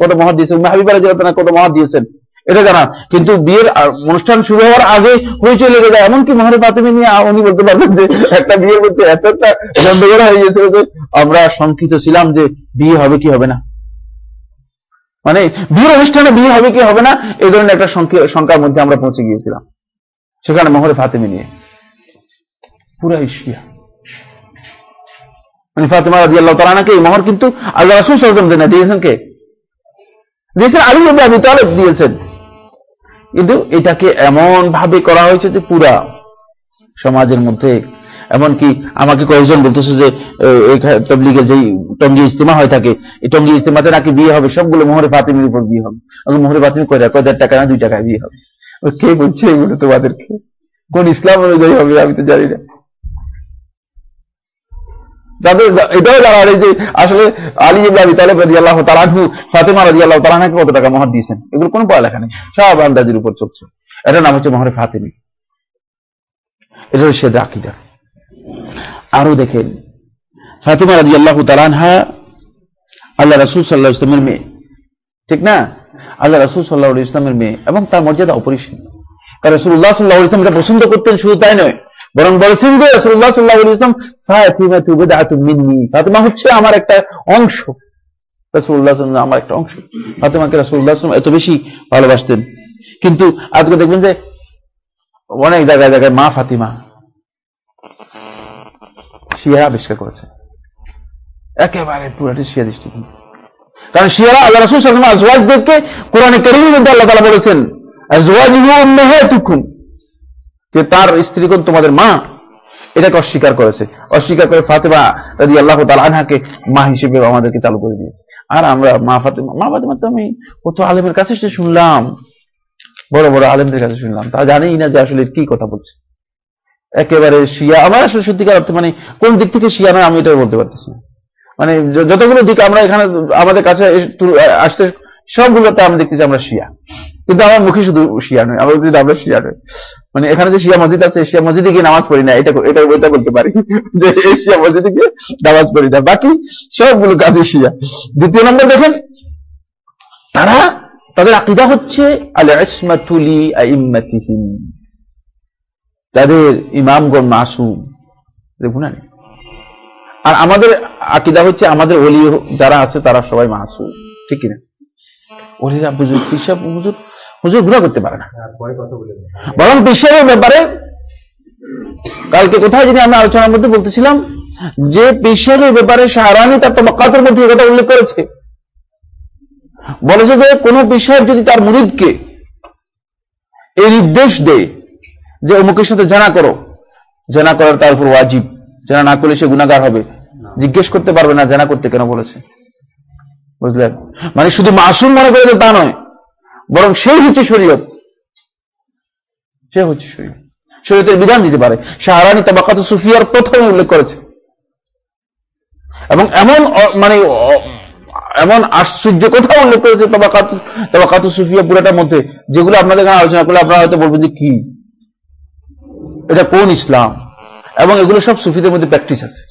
কত মোহর দিয়েছেন? দিল কত মোহর দিয়েছেন? এটা জানা। কিন্তু বিয়ের অনুষ্ঠান শুরু হওয়ার আগে লেগে যায়। এমনকি মহারে নিয়ে উনি বলতে পারবেন যে, একটা বিয়ের এত একটা গন্ডগোল হয়ে গিয়েছিল যে, আমরা শঙ্কিত ছিলাম যে, বিয়ে হবে কি হবে না? মানে বিয়ের অনুষ্ঠানে বিয়ে হবে কি হবে না? এই ধরনের একটা সংখ্যার মধ্যে আমরা পৌঁছে গিয়েছিলাম। সেখানে মহরে ফাতেমি নিয়ে। পুরা এশিয়া। মানে ফাতেমা রাজি আল্লাহ তালানাকে এই মহর কিন্তু আল্লাহ রসুল সরজম দেন, দিয়েছেন কে? দিয়েছেন আলী আবু তালেব দিয়েছেন। কিন্তু এটাকে এমন ভাবে করা হয়েছে যে পুরা সমাজের মধ্যে, এমনকি আমাকে কয়েকজন বলতেছে যে তবলিগের যে টঙ্গি ইস্তেমা হয়ে থাকে, এই টঙ্গি ইস্তেমাতে নাকি বিয়ে হবে, সবগুলো মোহরে ফাতিমের উপর বিয়ে হবে। মোহরে ফাতিমি কয় কয় টাকা না, দুই টাকায় বিয়ে হবে। কে বলছে এগুলো তোমাদেরকে? কোন ইসলাম অনুযায়ী হবে আমি তো জানি না। তাদের এটাও জানা যে আসলে আলী ইবলাবি তালেব রাজি আল্লাহ তালানহু ফাতেমা রাজি আল্লাহ তালানাকে কত টাকা মহার দিয়েছেন? এগুলো কোনো পড়ালেখা নেই। সব আন্দাজের উপর চলছে। এটার নাম হচ্ছে মহরে ফাতেমি। এটা হচ্ছে আকিদা। আরও দেখেন, ফাতেমা রাজি আল্লাহ তালানহা আল্লাহ রাসুল সাল্লাহ ইসলামের মেয়ে। ঠিক না? আল্লাহ রাসুল সাল্লাহ ইসলামের মেয়ে এবং তার মর্যাদা অপরিসীম। কারণ রসুল্লাহ সাল্লাহ ইসলাম এটা পছন্দ করতেন শুধু তাই নয় বরং বলেছেন যে রসুল্লাহ সাল্লাহ ইসলাম ফাতেমা হচ্ছে আমার একটা অংশ। রসুল্লাহ আমার একটা অংশ। ফাতেমাকে রসুল্লাহ এত বেশি ভালোবাসতেন। কিন্তু আজকে দেখবেন যে অনেক জায়গায় জায়গায় মা ফাতিমা শিয়া আবিষ্কার করেছে। একেবারে পুরাটি শিয়া দৃষ্টিভঙ্গি। কারণ শিয়ারা আল্লাহ রসুল সাল্লাম আজওয়াজদেরকে কোরআনে করিমের মধ্যে আল্লাহ তালা বলেছেন আজওয়াজ যে তার স্ত্রীগণ তোমাদের মা, এটাকে অস্বীকার করেছে। অস্বীকার করে ফাতেমা রাজি আল্লাহ আনহাকে মা হিসেবে আমাদেরকে চালু করে দিয়েছে। আর আমরা মা ফাতেমা মা ফাতেমা তো আমি কত আলেমের কাছে সে শুনলাম। বড় বড় আলেমদের কাছে শুনলাম। তারা জানেই না যে আসলে কি কথা বলছে। একেবারে শিয়া, আমার আসলে সত্যিকার অর্থে মানে কোন দিক থেকে শিয়া নয়, আমি এটা বলতে পারতেছি না। মানে যতগুলো দিক আমরা এখানে আমাদের কাছে আসতে সবগুলোতে আমি দেখতেছি আমরা শিয়া। কিন্তু আমার মুখে শুধু শিয়া নয়, আমরা আমরা শিয়া নয় মানে এখানে যে শিয়া মসজিদ আছে, শিয়া মসজিদে গিয়ে নামাজ পড়ি না, এটা এটা এটা বলতে পারি যে শিয়া মসজিদে গিয়ে নামাজ পড়ি না। বাকি সবগুলো কাজে শিয়া। দ্বিতীয় নম্বর দেখেন, তারা, তাদের আকিদা হচ্ছে আল ইসমাতুলি আইম্মাতিহিম। তাদের ইমামগণ মাসুম। নেই আর আমাদের আকিদা হচ্ছে, আমাদের অলি যারা আছে, তারা সবাই মাসুম। ঠিক কিনা? অলিরা বুঝুর পিসাব হুজুর হুজুর গুণা করতে পারে না। বরং পেশাবের ব্যাপারে কালকে কোথায় যদি আমি আলোচনার মধ্যে বলতেছিলাম যে পেশাবের ব্যাপারে শাহরানি তার তবাকাতের মধ্যে কথা উল্লেখ করেছে। বলেছে যে কোন পেশাব যদি তার মুরিদকে এই নির্দেশ দেয় যে অমুকের সাথে জানা করো জানা করার তার উপর ওয়াজিব। জানা না করলে সে গুণাগার হবে। জিজ্ঞেস করতে পারবে না জানা করতে কেন বলেছে? বুঝলেন? মানে শুধু মাসুম মনে করে তা নয় বরং সেই হচ্ছে শরীয়ত। সে হচ্ছে শরীয়ত। শরীয়তের বিধান দিতে পারে। শাহরানি তাবাকাত সুফিয়ার প্রথমে উল্লেখ করেছে। এবং এমন মানে এমন আশ্চর্য কথা উল্লেখ করেছে তবাকাত তবাকাত সুফিয়া পুরাটার মধ্যে, যেগুলো আপনাদের এখানে আলোচনা করলে আপনারা হয়তো বলবেন যে কি? এটা কোন ইসলাম? এবং এগুলো সব সুফিদের মধ্যে প্র্যাকটিস আছে।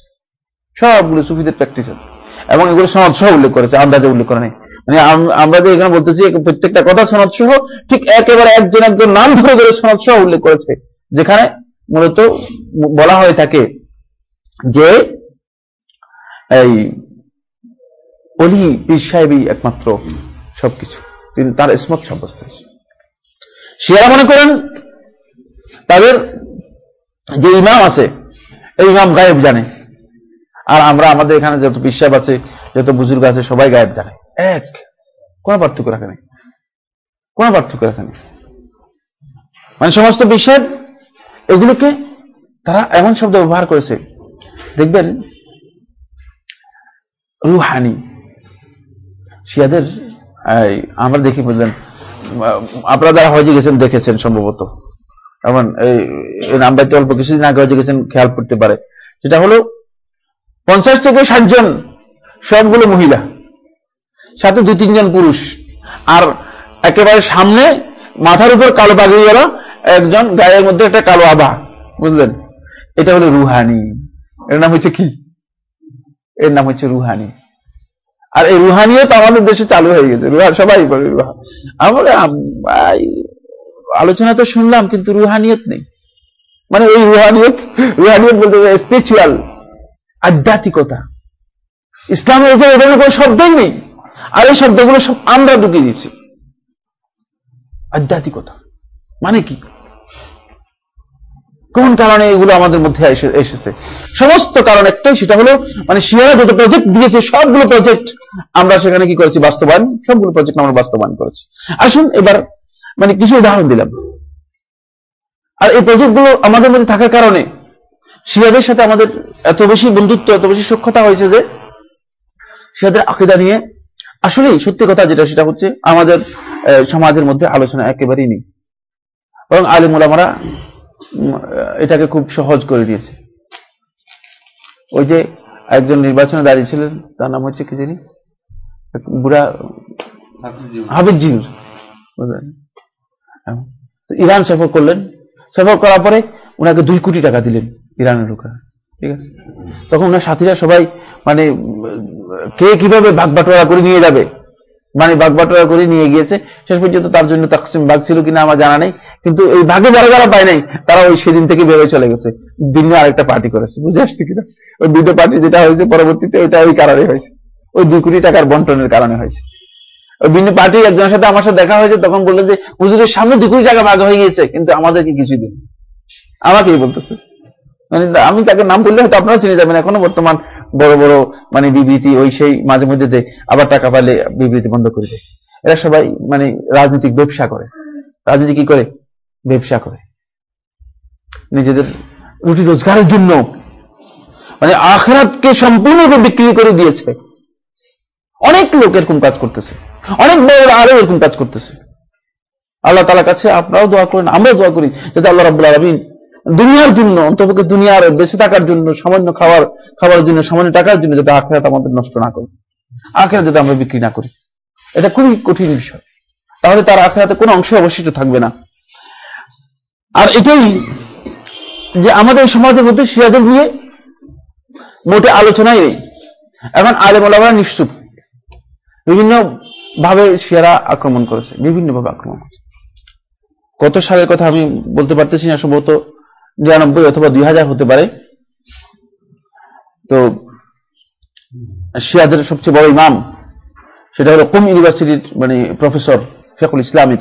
সবগুলো সুফিদের প্র্যাকটিস আছে। এবং এগুলো সনদ সহ উল্লেখ করেছে, আন্দাজে উল্লেখ করে নেই। মানে আমরা যে এখানে বলতেছি প্রত্যেকটা কথা সনদ সহ ঠিক একেবারে একজন একজন নাম ধরে ধরে সনদ সহ উল্লেখ করেছে, যেখানে মূলত বলা হয়ে থাকে যে এই অলি পীর সাহেবই একমাত্র সবকিছু। তিনি তার স্মত সাব্যস্ত শিয়ারা মনে করেন তাদের যে ইমাম আছে, এই ইমাম গায়েব জানে। আর আমরা আমাদের এখানে যত বিশ্বাস আছে, যত বুজুর্গ আছে, সবাই গায়েব জানে। এক, কোন পার্থক্য রাখে নেই। কোন পার্থক্য রাখে নেই। মানে সমস্ত বিষয় এগুলোকে তারা এমন শব্দ ব্যবহার করেছে। দেখবেন, রুহানি, শিয়াদের আমরা দেখি বুঝলেন, আপনারা যারা হজে গেছেন দেখেছেন সম্ভবত। এমন এই নাম্বারটি অল্প, কিছুদিন আগে হজে গেছেন, খেয়াল করতে পারে। সেটা হলো পঞ্চাশ থেকে ষাট জন সবগুলো মহিলা, সাথে দু তিনজন পুরুষ। আর একেবারে সামনে মাথার উপর কালো পাগড়িওয়ালা একজন গায়ের মধ্যে একটা কালো আভা, বুঝলেন? এটা হলো রুহানি। এর নাম হচ্ছে কি? এর নাম হচ্ছে রুহানি। আর এই রুহানিও তো আমাদের দেশে চালু হয়ে গেছে। রুহান সবাই বলে আমরা আলোচনা তো শুনলাম, কিন্তু রুহানিয়ত নেই। মানে ওই রুহানিয়ত রুহানিয়ত বলতে স্পিরিচুয়াল আধ্যাত্মিকতা। ইসলামের এই ধরনের কোনো শব্দই নেই। আর এই শব্দগুলো সব আমরা ঢুকিয়ে দিচ্ছি আধ্যাত্মিকতা। মানে কি? কোন কারণে এগুলো আমাদের মধ্যে এসেছে? সমস্ত কারণ একটাই, সেটা হলো মানে শিয়ারা যত প্রজেক্ট দিয়েছে, সবগুলো প্রজেক্ট আমরা সেখানে কি করেছি? বাস্তবায়ন। সবগুলো প্রজেক্ট আমরা বাস্তবায়ন করেছি। আসুন এবার মানে কিছু উদাহরণ দিলাম। আর এই প্রজেক্টগুলো আমাদের মধ্যে থাকার কারণে শিয়াদের সাথে আমাদের এত বেশি বন্ধুত্ব এত বেশি সক্ষতা হয়েছে যে শিয়াদের আকিদা নিয়ে আসলেই সত্যি কথা যেটা সেটা হচ্ছে আমাদের সমাজের মধ্যে আলোচনা একেবারেই নেই। এবং আলিমুলামারা এটাকে খুব সহজ করে দিয়েছে। ওই যে একজন নির্বাচনে দাঁড়িয়ে ছিলেন তার নাম হচ্ছে কি জানি? বুড়া জিন ইরান সফর করলেন। সফর করার পরে ওনাকে দুই কোটি টাকা দিলেন ইরানের লোকরা ঠিক আছে? তখন ওনার সাথীরা সবাই মানে কে কীভাবে ভাগ বাটোয়ারা করে নিয়ে যাবে? মানে বাঘ বাটোয়ারা করে নিয়ে গিয়েছে, শেষ পর্যন্ত তার জন্য তাকসিম বাঘ ছিল কিনা আমার জানা নেই, কিন্তু এই ভাগে যারা যারা পায় নাই, তারা ওই সেদিন থেকে বেরোয় চলে গেছে ভিন্ন আরেকটা পার্টি করেছে, বুঝে আসছে কিনা? ওই দুটো পার্টি যেটা হয়েছে পরবর্তীতে, ওইটা ওই কারণে হয়েছে, ওই দুই কোটি টাকার বন্টনের কারণে হয়েছে। ওই ভিন্ন পার্টি একজনের সাথে আমার সাথে দেখা হয়েছে, তখন বললেন যে, হুজুরের সামনে দুই কোটি টাকা ভাগ হয়ে গিয়েছে, কিন্তু আমাদেরকে কিছু দিন। আমাকেই বলতেছে। মানে আমি তাকে নাম বললে হয়তো আপনারা চিনে যাবেন, এখনও বর্তমান বড় বড় মানে বিবৃতি ওই সেই মাঝে মধ্যে দেয় আবার টাকা পালে বিবৃতি বন্ধ করে দেয়। এরা সবাই মানে রাজনৈতিক ব্যবসা করে। রাজনীতি কি করে? ব্যবসা করে। নিজেদের রুটি রোজগারের জন্য। মানে আখরাতকে সম্পূর্ণরূপে বিক্রি করে দিয়েছে। অনেক লোক এরকম কাজ করতেছে। অনেক বড় আরও এরকম কাজ করতেছে। আল্লাহ তালার কাছে আপনারাও দোয়া করেন, আমরাও দোয়া করি। যাতে আল্লাহ রাবুল আলমিন দুনিয়ার জন্য, অন্তপক্ষে দুনিয়ার দেশে থাকার জন্য, সামান্য খাবার খাওয়ার জন্য, সামান্য টাকার জন্য যাতে আখেরাত আমাদের নষ্ট না করি। আখেরাত যাতে আমরা বিক্রি না করি। এটা খুবই কঠিন বিষয়। তাহলে তার আখেরাতে কোনো অংশ অবশিষ্ট থাকবে না। আর এটাই যে আমাদের সমাজের মধ্যে শিয়াদের নিয়ে মোটে আলোচনাই নেই। এখন আলেমা নিশ্চুপ। বিভিন্ন ভাবে শিয়ারা আক্রমণ করেছে, বিভিন্ন ভাবে আক্রমণ করেছে। কত সালের কথা আমি বলতে পারতেছি না, সম্ভবত নিরানব্বই অথবা দুই হাজার হতে পারে। তো শিয়াদের সবচেয়ে বড় ইমাম সেটা হলো কুম ইউনিভার্সিটির মানে প্রফেসর ফেকুল ইসলামের।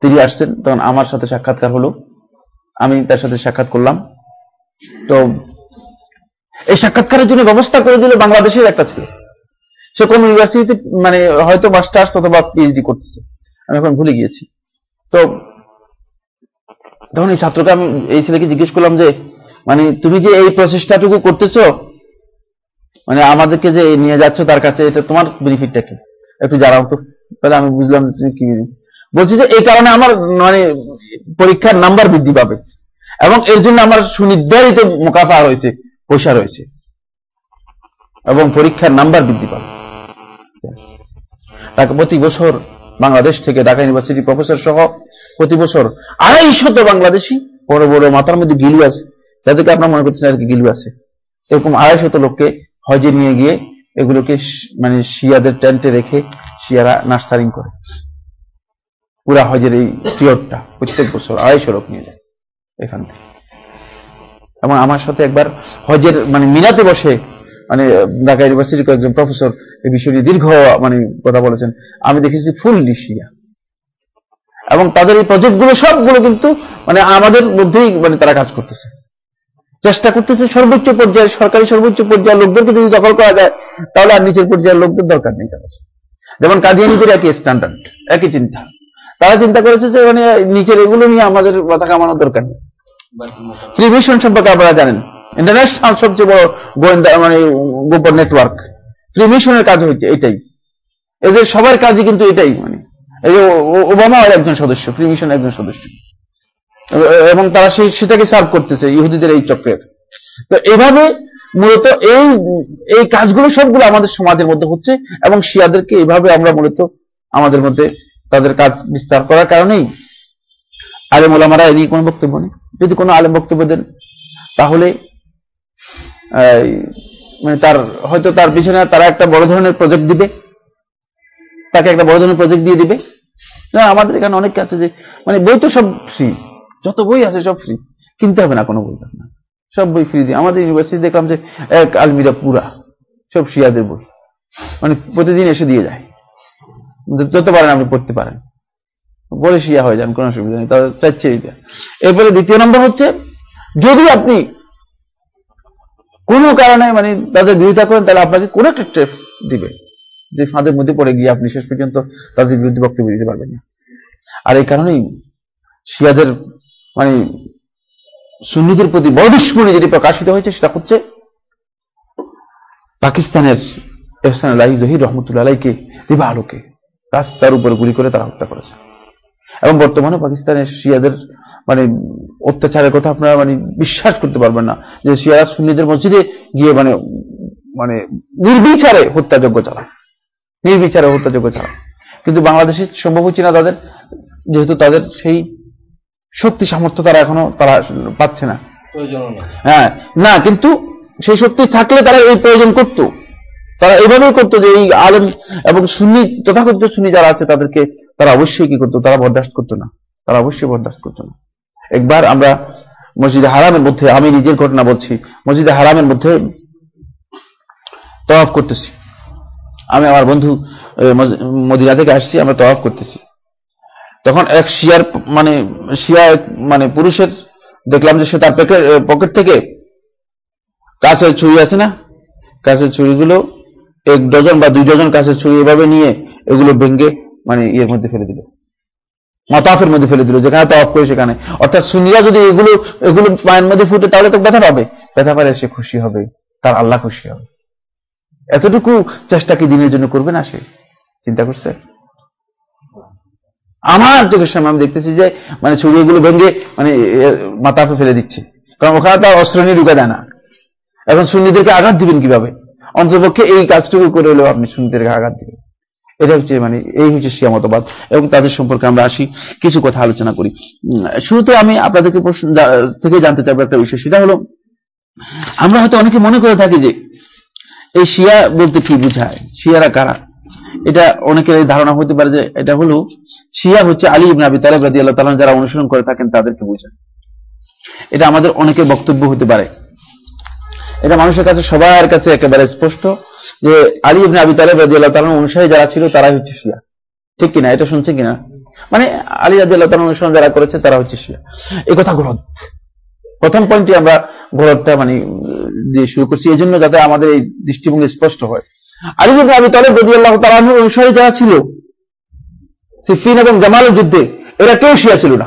তিনি আসছেন, তখন আমার সাথে সাক্ষাৎকার হলো। আমি তার সাথে সাক্ষাৎ করলাম। তো এই সাক্ষাৎকারের জন্য ব্যবস্থা করে দিল বাংলাদেশের একটা ছেলে। সে কোন ইউনিভার্সিটিতে মানে হয়তো মাস্টার্স অথবা পিএইচডি করতেছে। আমি এখন ভুলে গিয়েছি। তো তখন এই ছাত্রকে আমি, এই ছেলেকে জিজ্ঞেস করলাম যে মানে তুমি যে এই প্রচেষ্টাটুকু করতেছ মানে আমাদেরকে যে নিয়ে যাচ্ছ তার কাছে, এটা তোমার বেনিফিটটা কি? একটু জানাও তো। তাহলে আমি বুঝলাম যে তুমি কি বলছি। যে এই কারণে আমার মানে পরীক্ষার নাম্বার বৃদ্ধি পাবে। এবং এর জন্য আমার সুনির্ধারিত মোকাফা রয়েছে, পয়সা রয়েছে। এবং পরীক্ষার নাম্বার বৃদ্ধি পাবে। প্রতি বছর বাংলাদেশ থেকে ঢাকা ইউনিভার্সিটি প্রফেসর সহ প্রতি বছর আড়াই শত বাংলাদেশি বড় বড় মাথার মধ্যে গিলু আছে। যাদেরকে আপনার মনে করতেছেন আর কি গিলু আছে। এরকম আড়াই শত লোককে হজে নিয়ে গিয়ে এগুলোকে মানে শিয়াদের টেন্টে রেখে শিয়ারা নার্সারিং করে। পুরা হজের এই পিরিয়ডটা প্রত্যেক বছর আড়াইশো লোক নিয়ে যায় এখান থেকে। এবং আমার সাথে একবার হজের মানে মিনাতে বসে মানে ঢাকা ইউনিভার্সিটির কয়েকজন প্রফেসর এই বিষয় নিয়ে দীর্ঘ মানে কথা বলেছেন। আমি দেখেছি ফুল শিয়া। এবং তাদের এই প্রজেক্টগুলো সবগুলো কিন্তু মানে আমাদের মধ্যেই মানে তারা কাজ করতেছে। চেষ্টা করতেছে সর্বোচ্চ পর্যায়ে, সরকারি সর্বোচ্চ পর্যায়ের লোকদেরকে যদি দখল করা যায়, তাহলে আর নিচের পর্যায়ের লোকদের দরকার নেই তাদের যেমন কাদিয়ানিদের একই স্ট্যান্ডার্ড একই চিন্তা। তারা চিন্তা করেছে যে মানে নিচের এগুলো নিয়ে আমাদের মাথা কামানোর দরকার নেই। ফ্রি মিশন সম্পর্কে আপনারা জানেন ইন্টারন্যাশনাল সবচেয়ে বড় গোয়েন্দা মানে গোপন নেটওয়ার্ক ফ্রি মিশনের কাজ হচ্ছে এটাই। এদের সবার কাজই কিন্তু এটাই মানে। এই যে ওবামা একজন সদস্য ফ্রি মিশন একজন সদস্য। এবং তারা সেই সেটাকে সার্ভ করতেছে, ইহুদিদের এই চক্রের। তো এভাবে মূলত এই এই কাজগুলো সবগুলো আমাদের সমাজের মধ্যে হচ্ছে, এবং শিয়াদেরকে এইভাবে আমরা মূলত আমাদের মধ্যে তাদের কাজ বিস্তার করার কারণেই আলেম ওলামারা এ নিয়ে কোনো বক্তব্য নেই। যদি কোনো আলেম বক্তব্য দেন, তাহলে মানে তার, হয়তো তার পিছনে তারা একটা বড় ধরনের প্রজেক্ট দিবে। তাকে একটা বড় ধরনের প্রজেক্ট দিয়ে দিবে। আমাদের এখানে অনেক আছে যে মানে বই তো সব ফ্রি যত বই আছে সব ফ্রি কিনতে হবে না, কোনো বই না। সব বই ফ্রি দিয়ে। আমাদের ইউনিভার্সিটি দেখলাম যে, এক আলমিরা পুরা। সব শিয়াদের বই। মানে প্রতিদিন এসে দিয়ে যায়। যত পারেন আপনি পড়তে পারেন। বলে শিয়া হয়ে যান, কোনো অসুবিধা নেই। তাদের চাইছে এইটা। এরপরে দ্বিতীয় নম্বর হচ্ছে, যদি আপনি কোনো কারণে মানে তাদের বিরোধিতা করেন, তাহলে আপনাকে কোন একটা দিবে। যে ফাঁদের মধ্যে পড়ে গিয়ে আপনি শেষ পর্যন্ত তাদের বিরুদ্ধে বক্তব্য দিতে পারবেন না। আর এই কারণেই শিয়াদের মানে সুন্নিদের প্রতি বড় দুশ্মনী যেটি প্রকাশিত হয়েছে সেটা হচ্ছে পাকিস্তানের এহসান আলাহি জহির রহমতুল্লাহ আলাইকে দিবা আলোকে রাস্তার উপর গুলি করে তারা হত্যা করেছে। এবং বর্তমানে পাকিস্তানের শিয়াদের মানে অত্যাচারের কথা আপনারা মানে বিশ্বাস করতে পারবেন না যে শিয়ারা সুন্নিদের মসজিদে গিয়ে মানে মানে নির্বিচারে হত্যাযোগ্য চালায়। নির্বিচারে হত্যাযোগ্য চালায় কিন্তু বাংলাদেশে সম্ভব হচ্ছে না তাদের যেহেতু তাদের সেই শক্তি সামর্থ্য তারা এখনও তারা পাচ্ছে না। হ্যাঁ না কিন্তু সেই শক্তি থাকলে তারা এই প্রয়োজন করত। তারা এভাবেই করতো যে এই আলম এবং সুন্নি তথাকথিত সুন্নি যারা আছে তাদেরকে তারা অবশ্যই কি করতো? তারা বরদাস্ত করতো না। তারা অবশ্যই বরদাস্ত করতো না। একবার আমরা মসজিদে হারামের মধ্যে আমি নিজের ঘটনা বলছি মসজিদে হারামের মধ্যে তফ করতেছি। আমি আমার বন্ধু মদিনা থেকে আসছি, আমরা তফ করতেছি। তখন এক শিয়ার মানে শিয়া মানে পুরুষের দেখলাম যে সে তার পকেট থেকে কাছের ছুরি আছে না? কাছের ছুরিগুলো এক ডজন বা দুই ডজন কাছের ছুরি এভাবে নিয়ে এগুলো ভেঙ্গে মানে ইয়ের মধ্যে ফেলে দিল। মাতাফের মধ্যে ফেলে দিল, যেখানে তো অফ করে সেখানে। অর্থাৎ সুনিয়া যদি এগুলো এগুলো পায়ের মধ্যে ফুটে, তাহলে তো ব্যথা পাবে। ব্যথা পারে সে খুশি হবে, তার আল্লাহ খুশি হবে। এতটুকু চেষ্টা কি দিনের জন্য করবে না সে? চিন্তা করছে? আমার চোখের সামনে আমি দেখতেছি যে মানে ছুরি এগুলো ভেঙে মানে মাতাফে ফেলে দিচ্ছে। কারণ ওখানে তার অস্ত্র নিয়ে ঢুকে দেয় না। এখন সুন্নিদেরকে আঘাত দিবেন কীভাবে? অন্তপক্ষে এই কাজটুকু করে হলেও আপনি সুন্নিদেরকে আঘাত দিবেন। এটা হচ্ছে মানে এই হচ্ছে শিয়া মতবাদ এবং তাদের সম্পর্কে আমরা আসি, কিছু কথা আলোচনা করি। শুরুতে আমি আপনাদেরকে প্রশ্ন থেকে জানতে চাইব একটা বিষয়, সেটা হলো, আমরা হয়তো অনেকে মনে করে থাকি যে এই শিয়া বলতে কি বুঝায়? শিয়ারা কারা? এটা অনেকের এই ধারণা হতে পারে যে এটা হলো শিয়া হচ্ছে আলী ইবনে আবি তালেব রাদি আল্লাহ তালা যারা অনুসরণ করে থাকেন তাদেরকে বোঝায়। এটা আমাদের অনেকের বক্তব্য হতে পারে। এটা মানুষের কাছে, সবার কাছে একেবারে স্পষ্ট যে আলী ইবনে আবি তালেব রাজি আল্লাহ তালার অনুসারী যারা ছিল তারাই হচ্ছে শিয়া। ঠিক কিনা? এটা শুনছে কিনা? মানে আলী রাজি আল্লাহ তালার অনুসরণ যারা করেছে তারা হচ্ছে শিয়া। এই কথা গলত প্রথম পয়েন্টটি আমরা গলতটা মানে দিয়ে শুরু করছি। এই জন্য যাতে আমাদের এই দৃষ্টিভঙ্গি স্পষ্ট হয়। আলী ইবনে আবি রাজি আল্লাহ তালাহুর অনুসারী যারা ছিল, সিফিন এবং জামালের যুদ্ধে, এরা কেউ শিয়া ছিল না।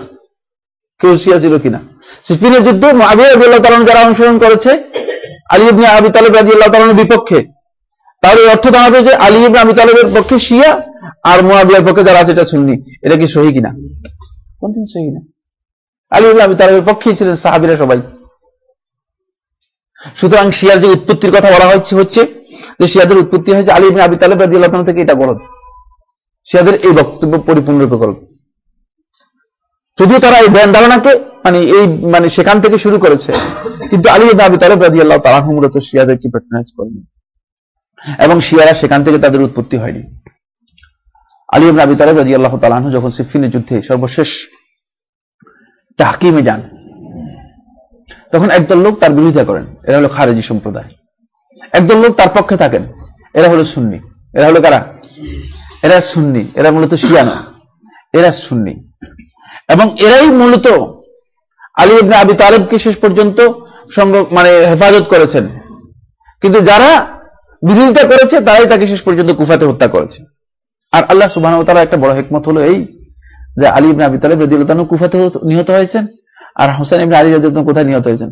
কেউ শিয়া ছিল কিনা? সিফিনের যুদ্ধে আবি আবি আল্লাহ তালান যারা অনুসরণ করেছে, আলী ইবনে আবি তালেব রাজি আল্লাহ তালানোর বিপক্ষে। তাহলে অর্থ দাঁড়াবে যে আলী ইবনে আবি তালেবের পক্ষে শিয়া আর মোয়াবিয়ার পক্ষে যারা আছে, এটা শুননি এটা কি সহি কিনা? কোনদিন সহি না। আলী ইবনে আবি তালেবের পক্ষেই ছিলেন সাহাবিরা সবাই। সুতরাং শিয়ার যে উৎপত্তির কথা বলা হচ্ছে হচ্ছে যে শিয়াদের উৎপত্তি হয়েছে আলী ইবনে আবি তালেব রাজি আল্লাহ থেকে এটা বলদ। শিয়াদের এই বক্তব্য পরিপূর্ণরূপে গলত যদিও তারা এই ধ্যান ধারণাকে মানে এই মানে সেখান থেকে শুরু করেছে, কিন্তু আলী আবি তালেব রাজি আল্লাহ তারা মূলত শিয়াদেরকে প্যাট্রোনাইজ করেনি। এবং শিয়ারা সেখান থেকে তাদের উৎপত্তি হয়নি। আলী আবি তালেব রাজি আল্লাহ তালাহ যখন সিফিনের যুদ্ধে সর্বশেষ তাহকিমে যান। তখন একদল লোক তার বিরোধিতা করেন। এরা হলো খারেজি সম্প্রদায়। একদল লোক তার পক্ষে থাকেন। এরা হলো সুন্নি। এরা হলো কারা? এরা সুন্নি। এরা মূলত শিয়া না এরা সুন্নি। এবং এরাই মূলত আলী ইবনে আবি তালেবকে শেষ পর্যন্ত মানে হেফাজত করেছেন। কিন্তু যারা বিরোধিতা করেছে, তারাই তাকে শেষ পর্যন্ত কুফাতে হত্যা করেছে। আর আল্লাহ সুবাহ তারা একটা বড় হেকমত হলো এই যে আলী ইবনে আবি তালেব রদিউল্লাহ কুফাতে নিহত হয়েছেন আর হোসেন ইবনে আলী রাজি কোথায় নিহত হয়েছেন?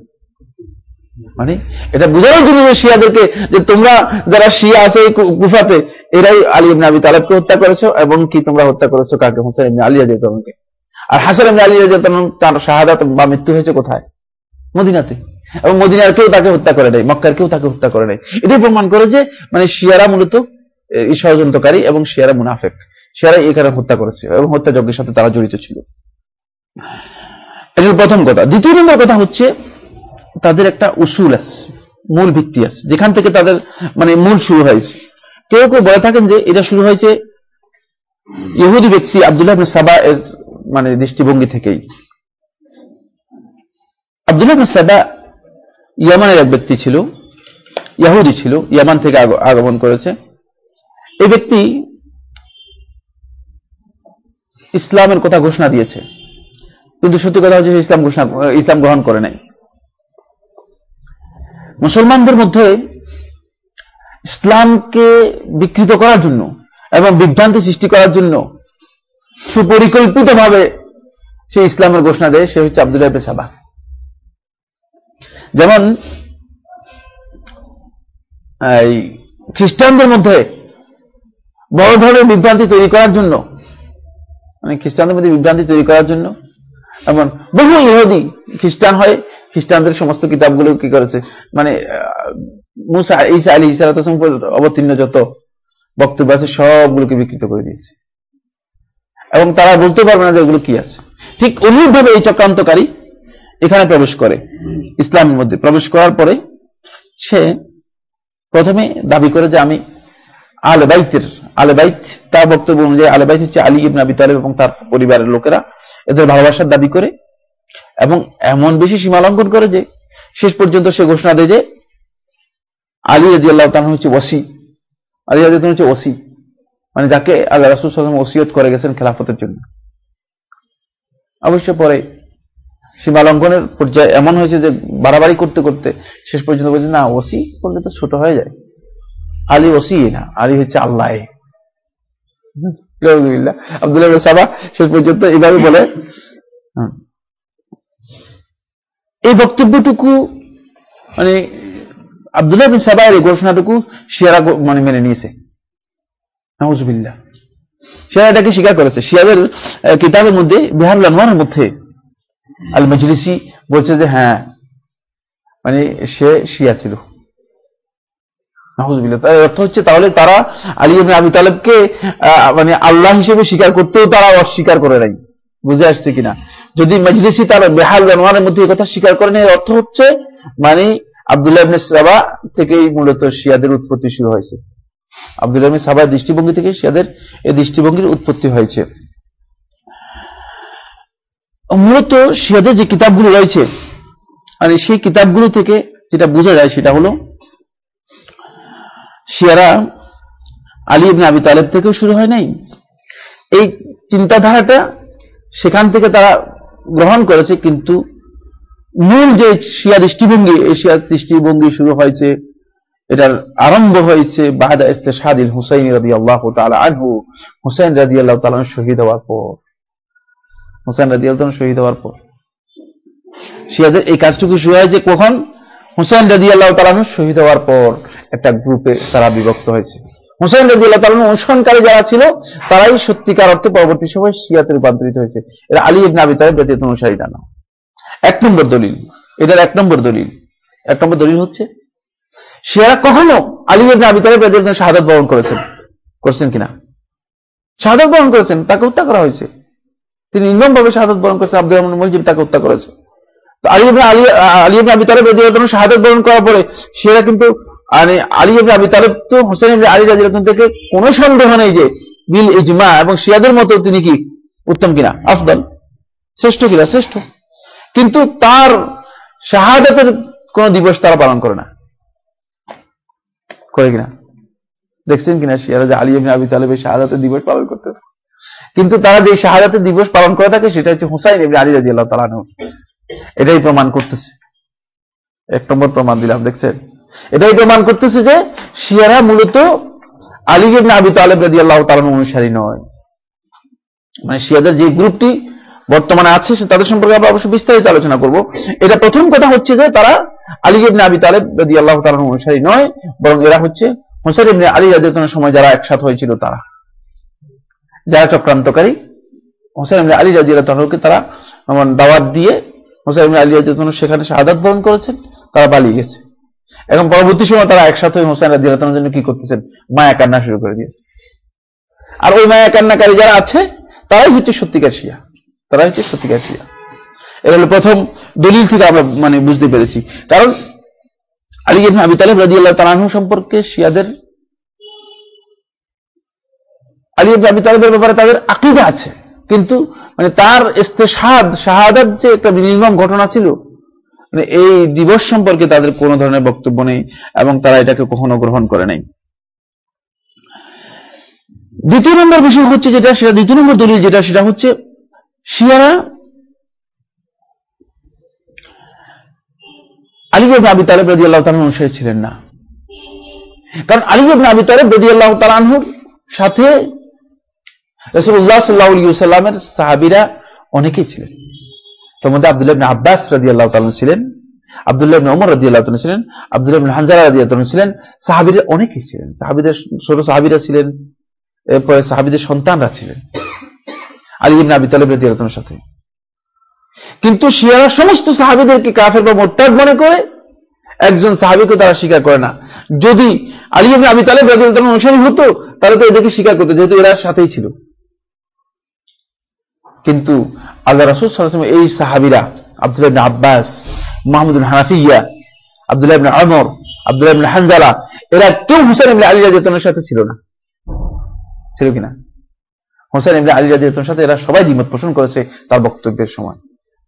মানে এটা বোঝানোর জন্য যে শিয়াদেরকে যে তোমরা যারা শিয়া আছে কুফাতে, এরাই আলী ইবনে আবি তালেবকে হত্যা করেছ এবং কি তোমরা হত্যা করেছ কাকে? হোসেন ইবনে আলী রাজি আর হাসান ইবনে আলী রাজি তার শাহাদাত বা মৃত্যু হয়েছে কোথায়? মদিনাতে। এবং মদিনার কেউ তাকে হত্যা করে নাই, মক্কার কেউ তাকে হত্যা করে নাই। এটাই প্রমাণ করে যে মানে শিয়ারা মূলত ষড়যন্ত্রকারী এবং শিয়ারা মুনাফেক। শিয়ারা এখানে হত্যা করেছে এবং হত্যাযজ্ঞের সাথে তারা জড়িত ছিল। এটা প্রথম কথা। দ্বিতীয় নম্বর কথা হচ্ছে, তাদের একটা উসুল আছে, মূল ভিত্তি আছে, যেখান থেকে তাদের মানে মূল শুরু হয়েছে। কেউ কেউ বলে থাকেন যে এটা শুরু হয়েছে ইহুদি ব্যক্তি আবদুল্লাহ সাবা এর মানে দৃষ্টিভঙ্গি থেকেই। আবদুল্লাহ সাবা ইয়ামানের এক ব্যক্তি ছিল, ইয়াহুদি ছিল, ইয়ামান থেকে আগমন করেছে। এই ব্যক্তি ইসলামের কথা ঘোষণা দিয়েছে। কিন্তু সত্যি কথা হচ্ছে ইসলাম ঘোষণা, ইসলাম গ্রহণ করে নাই। মুসলমানদের মধ্যে ইসলামকে বিকৃত করার জন্য এবং বিভ্রান্তি সৃষ্টি করার জন্য সুপরিকল্পিতভাবে সে ইসলামের ঘোষণা দেয়, সে হচ্ছে আব্দুল্লাহ সাবা যেমন খ্রিস্টানদের মধ্যে বড় ধরনের বিভ্রান্তি তৈরি করার জন্য মানে খ্রিস্টানদের মধ্যে বিভ্রান্তি তৈরি করার জন্য। এমন বহু ইহুদি খ্রিস্টান হয়ে খ্রিস্টানদের সমস্ত কিতাবগুলো কি করেছে? মানে ইসা আলী ইসারাত অবতীর্ণ যত বক্তব্য আছে, সবগুলোকে বিকৃত করে দিয়েছে। এবং তারা বলতে পারবে না যে ওগুলো কি আছে। ঠিক অনুরূপভাবে এই চক্রান্তকারী এখানে প্রবেশ করে, ইসলামের মধ্যে প্রবেশ করার পরে সে প্রথমে দাবি করে যে আমি আলে বাইতের আলে বাইত, তার বক্তব্য অনুযায়ী আলে বাইত হচ্ছে আলী ইবন আবি তালেব এবং তার পরিবারের লোকেরা এদের ভালোবাসার দাবি করে এবং এমন বেশি সীমা লঙ্ঘন করে যে শেষ পর্যন্ত সে ঘোষণা দেয় যে আলী রাজি আল্লাহ হচ্ছে ওসি। আলী রাজি হচ্ছে ওসি। মানে যাকে আল্লাহ রাসুল সালাম ওসিয়ত করে গেছেন খেলাফতের জন্য। অবশ্য পরে সীমা লঙ্ঘনের পর্যায়ে এমন হয়েছে যে বাড়াবাড়ি করতে করতে শেষ পর্যন্ত বলছে, না, ওসি করলে তো ছোট হয়ে যায়। আলী ওসি না, আলী হচ্ছে আল্লাহ বলে এই বক্তব্যটুকু মানে আবদুল্লাহ এই ঘোষণাটুকু শিয়ারা মানে মেনে নিয়েছে। নাউজুবিল্লাহ। শিয়ারা এটাকে স্বীকার করেছে। শিয়াদের কিতাবের মধ্যে বিহার লানওয়ানের মধ্যে আল মজলিসি বলছে যে হ্যাঁ মানে সে শিয়া ছিল। হচ্ছে তাহলে তারা আলী আবি তালেবকে মানে আল্লাহ হিসেবে স্বীকার করতেও তারা অস্বীকার করে নাই। বুঝে আসছে কিনা? যদি মজলিসি তার বেহাল জানোয়ারের মধ্যে কথা স্বীকার করেন এর অর্থ হচ্ছে মানে আবদুল্লাহ ইবনে সাবা থেকেই মূলত শিয়াদের উৎপত্তি শুরু হয়েছে। আবদুল্লাহ ইবনে সাবার দৃষ্টিভঙ্গি থেকে শিয়াদের এই দৃষ্টিভঙ্গির উৎপত্তি হয়েছে। মূলত শিয়াদের যে কিতাবগুলো রয়েছে মানে সেই কিতাবগুলো থেকে যেটা বোঝা যায় সেটা হলো শিয়ারা আলী ইবনে আবি তালেব থেকেও শুরু হয় নাই। এই চিন্তাধারাটা সেখান থেকে তারা গ্রহণ করেছে, কিন্তু মূল যে শিয়া দৃষ্টিভঙ্গি, এই শিয়া দৃষ্টিভঙ্গি শুরু হয়েছে, এটার আরম্ভ হয়েছে বাহাদা ইস্তেশাদিল হুসাইন রাদি আল্লাহ তালা আনহু। হুসাইন রাদি আল্লাহ তালান শহীদ হওয়ার পর, হুসাইন রাদি আল্লাহ শহীদ হওয়ার পর, শিয়াদের এই কাজটুকু শুরু হয়েছে কখন? হুসাইন রাদি আল্লাহ তালানু শহীদ হওয়ার পর। একটা গ্রুপে তারা বিভক্ত হয়েছে। হুসাইন রাজি তালন অনুসরণকারী যারা ছিল, তারাই সত্যিকার অর্থে পরবর্তী সময় শিয়াতে রূপান্তরিত হয়েছে। এরা আলী ইবনে আবি তালেব ব্যতীত অনুসারীরা না এক নম্বর দলিল এটার এক নম্বর দলিল। এক নম্বর দলিল হচ্ছে, শিয়ারা কখনো আলী ইবনে আবি তালেব ব্যতীত শাহাদত বরণ করেছেন? করছেন কিনা? শাহাদত বরণ করেছেন, তাকে হত্যা করা হয়েছে। তিনি নির্মমভাবে শাহাদত বরণ করেছেন আব্দুল রহমান মলজিব তাকে হত্যা করেছে। আলী আলী আলী আবি তালেব ব্যতীত শাহাদত বরণ করার পরে সেরা কিন্তু আলী আবি তালেব তো হোসেন আলী রাজি থেকে কোন সন্দেহ নেই যে বিল ইজমা এবং শিয়াদের মতো তিনি কি উত্তম কিনা? আফদল। শ্রেষ্ঠ কিনা? শ্রেষ্ঠ। কিন্তু তার শাহাদাতের কোন দিবস তারা পালন করে না। করে কিনা? দেখছেন কিনা শিয়ারা যে আলী আবি তালেবের শাহাদাতের দিবস পালন করতেছে? কিন্তু তারা যে শাহাদাতের দিবস পালন করে থাকে সেটা হচ্ছে হুসাইন এমনি আলী রাজি আল্লাহ তালা এটাই প্রমাণ করতেছে। এক নম্বর প্রমাণ দিলাম, দেখছেন? এটাই প্রমাণ করতেছে যে শিয়ারা মূলত আলী ইবনে আবি রাদি আল্লাহ তালান অনুসারী নয়। মানে শিয়াদের যে গ্রুপটি বর্তমানে আছে, সে তাদের সম্পর্কে আমরা অবশ্যই বিস্তারিত আলোচনা করব। এটা প্রথম কথা হচ্ছে যে তারা আলী ইবনে আবি রাদি আল্লাহ তালার অনুসারী নয়, বরং এরা হচ্ছে হোসেন ইবনে আলী রাদিয়ার সময় যারা একসাথ হয়েছিল তারা। যারা চক্রান্তকারী হোসেন ইবনে আলী রাজি আল্লাহকে তারা দাওয়াত দিয়ে হোসেন ইবনে আলী রাজি সেখানে শাহাদাত বরণ করেছেন, তারা পালিয়ে গেছে। এখন পরবর্তী সময় তারা একসাথে হোসেন রাজি আল্লাহর জন্য কি করতেছেন? মায়া কান্না শুরু করে দিয়েছে। আর ওই মায়া কান্নাকারী যারা আছে, তারাই হচ্ছে সত্যিকার শিয়া। তারা হচ্ছে সত্যিকার শিয়া। এটা হলো প্রথম দলিল থেকে আমরা মানে বুঝতে পেরেছি। কারণ আলী ইবনে আবি তালেব রাজি আল্লাহ তালাহু সম্পর্কে শিয়াদের আলী ইবনে আবি তালেবের ব্যাপারে তাদের আকিদা আছে। কিন্তু মানে তার ইস্তেসাদ শাহাদাত যে একটা নির্মম ঘটনা ছিল মানে এই দিবস সম্পর্কে তাদের কোনো ধরনের বক্তব্য নেই এবং তারা এটাকে কখনো গ্রহণ করে নাই। দ্বিতীয় নম্বর বিষয় হচ্ছে যেটা, সেটা দ্বিতীয় নম্বর দলিল যেটা, সেটা হচ্ছে শিয়ারা আলিবাব আবি তালেব রদি আল্লাহ তালাহ অনুসারী ছিলেন না। কারণ আলিবাব আবি তালেব রদি আল্লাহ তালাহুর সাথে রসুল্লাহ সাল্লাহ সাল্লামের সাহাবিরা অনেকেই ছিলেন। তোর মধ্যে আবদুল্লাহ আব্বাস রাজি আল্লাহ ছিলেন, আবদুল্লাহ ওমর রাজি আল্লাহ ছিলেন, আবদুল্লাহ হানজারা রাজি আল্লাহ ছিলেন সাহাবিরা অনেকেই ছিলেন। সাহাবিদের ছোট সাহাবিরা ছিলেন, এরপরে সাহাবিদের সন্তানরা ছিলেন। আলী ইবনে আবি তালেব রাজি আল্লাহর সাথে। কিন্তু শিয়ারা সমস্ত সাহাবিদেরকে কাফের বা মোরতাদ মনে করে, একজন সাহাবিকে তারা স্বীকার করে না। যদি আলী ইবনে আবি তালেব রাজি আল্লাহ অনুসারী হতো, তাহলে তো এদেরকে স্বীকার করতো, যেহেতু এরা সাথেই ছিল। কিন্তু আল্লাহ রাসুল সাল্লাম এই সাহাবিরা, আবদুল্লাহ আব্বাস, মাহমুদুল হানাফিয়া, আবদুল্লাহ আমর আবদুল্লাহ ইবনে হানজালা, এরা কেউ হুসেন ইবনে আলী রাজিয়াতনের সাথে ছিল না। ছিল কিনা হোসেন ইবনে আলী রাজিয়াতনের সাথে এরা সবাই দ্বিমত পোষণ করেছে তার বক্তব্যের সময়,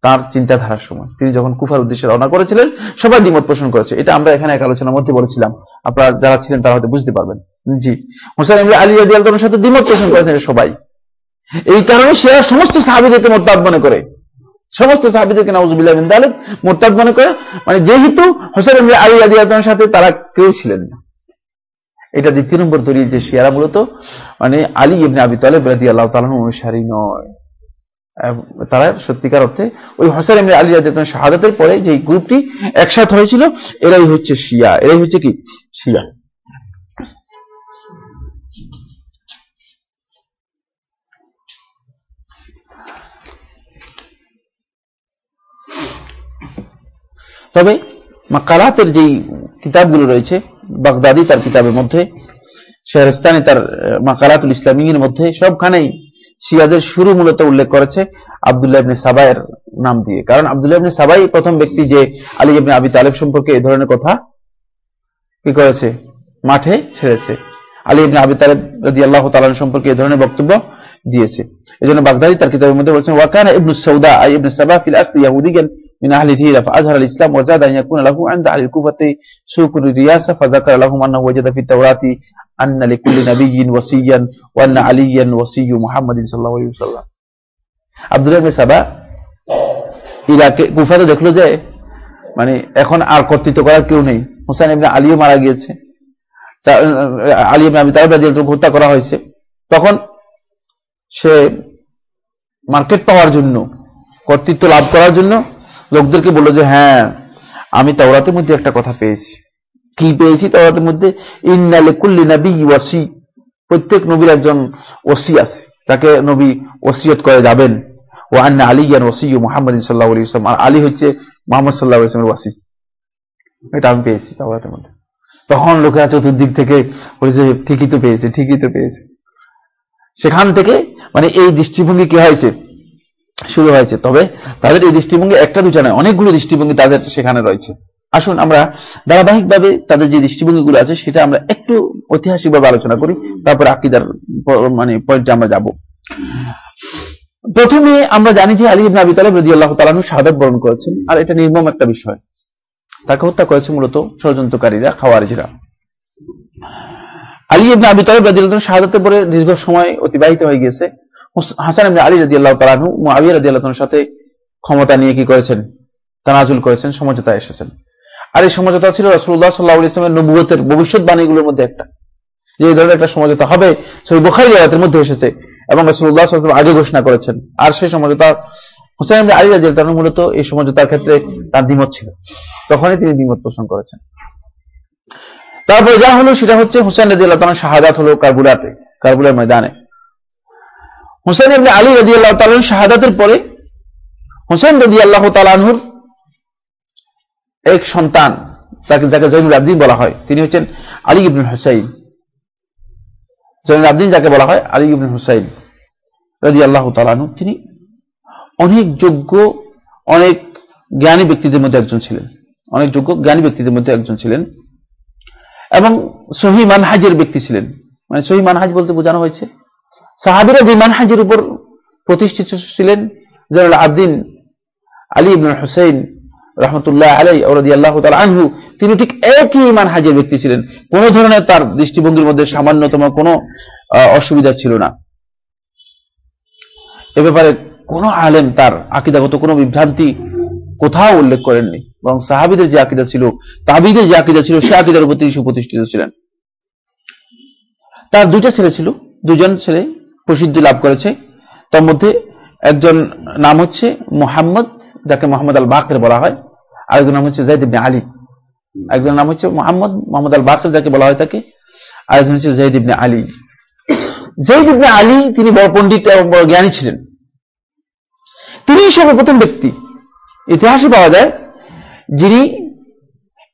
তার চিন্তাধারার সময়। তিনি যখন কুফার উদ্দেশ্যে রওনা করেছিলেন, সবাই দ্বিমত পোষণ করেছে। এটা আমরা এখানে এক আলোচনার মধ্যে বলেছিলাম। আপনারা যারা ছিলেন তারা হয়তো বুঝতে পারবেন। জি হোসেন ইবনে আলী রাজিয়াতনের সাথে দ্বিমত পোষণ করেছেন সবাই। এই কারণে সে সমস্ত সাহাবিদেরকে মোরতাদ মনে করে। সমস্ত সাহাবিদেরকে নওয়াজুবিল্লাহ বিন তালেব মোরতাদ মনে করে। মানে যেহেতু হোসেন আলী আলী আদমের সাথে তারা কেউ ছিলেন না। এটা দ্বিতীয় নম্বর দলিল যে শিয়ারা মূলত মানে আলী ইবনে আবি তালেব রাদি আল্লাহ তালাহ অনুসারী নয়। তারা সত্যিকার অর্থে ওই হোসেন এমনি আলী রাজি শাহাদাতের পরে যে গ্রুপটি একসাথ হয়েছিল, এরাই হচ্ছে শিয়া। এরাই হচ্ছে কি? শিয়া। তবে মাকালাতের যেই কিতাবগুলো রয়েছে, বাগদাদি তার কিতাবের মধ্যে, শেহরস্তানি তার মাকালাতুল ইসলামীর মধ্যে, সবখানেই শিয়াদের শুরু মূলত উল্লেখ করেছে আবদুল্লাহ ইবনে সাবাইয়ের নাম দিয়ে। কারণ আবদুল্লাহ ইবনে সাবাই প্রথম ব্যক্তি যে আলী ইবনে আবি তালেব সম্পর্কে এই ধরনের কথা কি করেছে? মাঠে ছেড়েছে। আলী ইবনে আবি তালেব রাজি আল্লাহ তালান সম্পর্কে এই ধরনের বক্তব্য দিয়েছে। এই জন্য বাগদাদি তার কিতাবের মধ্যে বলছেন ওয়াকানা ইবনু সৌদা ইবনে সাবা ফিল আসলি ইয়াহুদিয়ান من أهل الهيرة فأظهر الإسلام وزاد أن يكون له عند أهل الكوفة سوق الرياسة فذكر لهم أنه وجد في التوراة أن لكل نبي وصيا وأن عليا وصي محمد صلى الله عليه وسلم عبد الله بن سبا ইরাকে কুফাতে দেখলো যে মানে এখন আর কর্তৃত্ব করার কেউ নেই হোসেন ইবনে আলীও মারা গিয়েছে আলী ইবনে আবি তালেব রাদিয়াল্লাহু হত্যা করা হয়েছে তখন সে মার্কেট পাওয়ার জন্য কর্তৃত্ব লাভ করার জন্য লোকদেরকে বলল যে হ্যাঁ আমি তাওরাতের মধ্যে একটা কথা পেয়েছি। কি পেয়েছি তাওরাতের মধ্যে? ইন্নালে কুল্লি নবী ওয়াসি। প্রত্যেক নবীর একজন ওসি আছে তাকে নবী ওসিয়ত করে যাবেন। ও আন্না আলী ইয়ান ওসি মোহাম্মদ সাল্লাহ আলী ইসলাম আর আলী হচ্ছে মোহাম্মদ সাল্লাহ ইসলামের ওয়াসি এটা আমি পেয়েছি তাওরাতের মধ্যে। তখন লোকেরা চতুর্দিক থেকে বলেছে ঠিকই তো পেয়েছে, ঠিকই তো পেয়েছে। সেখান থেকে মানে এই দৃষ্টিভঙ্গি কি হয়েছে? শুরু হয়েছে। তবে তাদের এই দৃষ্টিভঙ্গি একটা, দুটা নয়, অনেকগুলো দৃষ্টিভঙ্গি তাদের সেখানে রয়েছে। আসুন আমরা ধারাবাহিকভাবে তাদের যে দৃষ্টিভঙ্গিগুলো আছে, সেটা আমরা একটু ঐতিহাসিকভাবে আলোচনা করি, তারপর আকিদার মানে পয়েন্টে আমরা যাব। প্রথমে আমরা জানি যে আলী ইবনে আবি তালেব রাজি আল্লাহ তালানু শাহাদাত বরণ করেছেন, আর এটা নির্মম একটা বিষয়। তাকে হত্যা করেছে মূলত ষড়যন্ত্রকারীরা, খাওয়ারিজরা। আলী ইবনে আবি তালেব আল্লাহ শাহাদাতের পরে দীর্ঘ সময় অতিবাহিত হয়ে গিয়েছে। হাসান ইবনে আলী রাজি আল্লাহ তালানু মুআবিয়া রাজি আল্লাহর সাথে ক্ষমতা নিয়ে কি করেছেন? তানাজুল করেছেন সমঝোতা এসেছেন। আর এই সমঝোতা ছিল রসুল্লাহ সাল্লাহ ইসলামের নবুয়তের ভবিষ্যৎবাণীগুলোর মধ্যে একটা। যে এই ধরনের একটা সমঝোতা হবে, সেই বোখারি রেওয়াতের মধ্যে এসেছে এবং রসুল্লাহ সাল্লাম আগে ঘোষণা করেছেন। আর সেই সমঝোতা হুসাইন ইবনে আলী রাজি আল্লাহ মূলত এই সমঝোতার ক্ষেত্রে তার দ্বিমত ছিল। তখনই তিনি দ্বিমত পোষণ করেছেন। তারপরে যা হলো সেটা হচ্ছে হুসাইন রাজি আল্লাহ শাহাদাত হলো কারবুলাতে, কারবুলার ময়দানে। হুসাইন ইবনে আলী রাজি আল্লাহ তালার শাহাদাতের পরে, হুসাইন রাজি আল্লাহ তালানহুর এক সন্তান, তাকে যাকে জৈনুল আবদিন বলা হয়, তিনি হচ্ছেন আলী ইবনুল হুসাইন। জৈনুল আবদিন যাকে বলা হয়, আলী ইবনুল হুসাইন রাজি আল্লাহ তালানহু তিনি অনেক যোগ্য, অনেক জ্ঞানী ব্যক্তিদের মধ্যে একজন ছিলেন। অনেক যোগ্য, জ্ঞানী ব্যক্তিদের মধ্যে একজন ছিলেন। এবং সহি মানহাজের ব্যক্তি ছিলেন। মানে সহি মানহাজ বলতে বোঝানো হয়েছে। সাহাবিরা যে মানহাজের উপর প্রতিষ্ঠিত ছিলেন জয়নুল আবদিন আলী ইবনুল হুসাইন রহমতুল্লাহ আলাই ওরদি আল্লাহ আনহু, তিনি ঠিক একই ইমান হাজের ব্যক্তি ছিলেন। কোন ধরনের তার দৃষ্টিভঙ্গির মধ্যে সামান্যতম কোনো অসুবিধা ছিল না। এ ব্যাপারে কোন আলেম তার আকিদাগত কোনো বিভ্রান্তি কোথাও উল্লেখ করেননি। বরং সাহাবিদের যে আকিদা ছিল, তাবিদের যে আকিদা ছিল, সে আকিদার উপর তিনি সুপ্রতিষ্ঠিত ছিলেন। তার দুইটা ছেলে ছিল, দুজন ছেলে প্রসিদ্ধি লাভ করেছে। তার মধ্যে একজন নাম হচ্ছে মোহাম্মদ, যাকে মোহাম্মদ আল বাকের বলা হয়। আরেকজন নাম হচ্ছে জাইদ ইবনে আলী। একজন নাম হচ্ছে মোহাম্মদ মোহাম্মদ আল বাকের যাকে বলা হয় তাকে। আরেকজন হচ্ছে জাইদ ইবনে আলী। জাইদ ইবনে আলী তিনি বড় পণ্ডিত এবং বড় জ্ঞানী ছিলেন। তিনি সর্বপ্রথম ব্যক্তি। ইতিহাসে পাওয়া যায় যিনি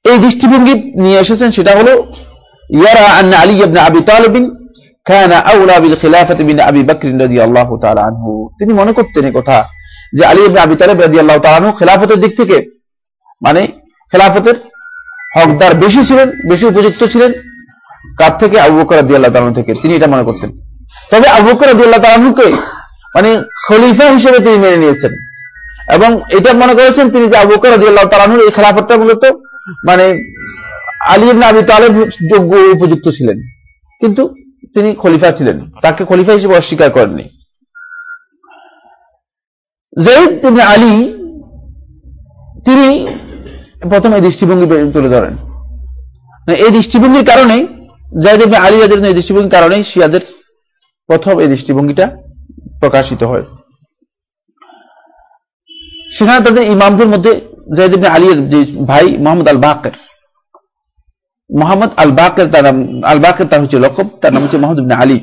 এই দৃষ্টিভঙ্গি নিয়ে এসেছেন, সেটা হলো ইয়ারা আন্না আলী ইবনে আবি তালিবিন। তিনি মনে করতেন এই কথা যে আলী আবি তালিব খেলাফতের দিক থেকে মানে খেলাফতের হকদার বেশি ছিলেন, বেশি উপযুক্ত ছিলেন কার থেকে? আবু বকর রাদিয়াল্লাহু তাআলা থেকে। তিনি এটা মনে করতেন। তবে আবু বকর রাদিয়াল্লাহু তাআলা আনহুকে মানে খলিফা হিসেবে তিনি মেনে নিয়েছেন। এবং এটা মনে করেছেন তিনি যে আবু বকর রাদিয়াল্লাহু তাআলা আনহুর এই খেলাফতটা মূলত মানে আলী আবি তালেব যোগ্য উপযুক্ত ছিলেন। কিন্তু তিনি খলিফা ছিলেন। তাকে খলিফা হিসেবে অস্বীকার করেননি। জৈদ ইবনে আলী, তিনি প্রথম দৃষ্টিভঙ্গি তুলে ধরেন। এই দৃষ্টিভঙ্গির কারণে জায়দ ইবনে আলী রাদের এই দৃষ্টিভঙ্গির কারণে শিয়াদের প্রথম এই দৃষ্টিভঙ্গিটা প্রকাশিত হয়। সেখানে তাদের ইমামদের মধ্যে জায়দ ইবনে আলীর যে ভাই মোহাম্মদ আল বাকের মোহাম্মদ আল বাকের তার নাম আল বাকের তার হচ্ছে লকব তার নাম হচ্ছে মোহাম্মদ ইবনে আলী।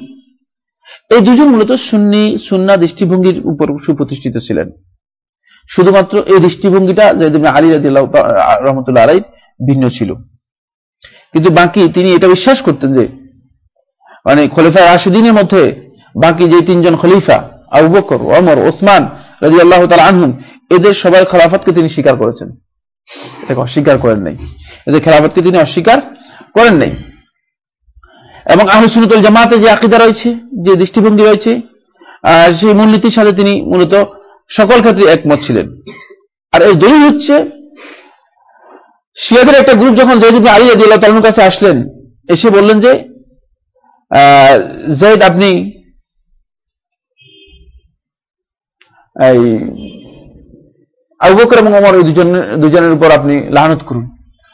এই দুজন মূলত সুন্নি, সুন্না দৃষ্টিভঙ্গির উপর সুপ্রতিষ্ঠিত ছিলেন। শুধুমাত্র এই দৃষ্টিভঙ্গিটা জায়দ ইবনে আলী রাজি রহমতুল্লাহ আলাই ভিন্ন ছিল। কিন্তু বাকি তিনি এটা বিশ্বাস করতেন যে মানে খলিফা রাশিদিনের মধ্যে বাকি যে তিনজন খলিফা, আবু বকর, ওমর, ওসমান রাজি আল্লাহ তালা আনহুম, এদের সবাই খেলাফতকে তিনি স্বীকার করেছেন। এটাকে অস্বীকার করেন নাই। এদের খেলাফতকে তিনি অস্বীকার করেন নাই। এবং আহসুনুল জামাতে যে আকিদা রয়েছে, যে দৃষ্টিভঙ্গি রয়েছে সেই মূলনীতির সাথে তিনি মূলত সকল ক্ষেত্রে একমত ছিলেন। আর এই দলিল হচ্ছে, শিয়াদের একটা গ্রুপ যখন জয়দ আলী আল্লাহ তালুর কাছে আসলেন, এসে বললেন যে জয়দ আপনি এই আবু বকর এবং অমর এই দুজন দুজনের উপর আপনি লাহানত করুন।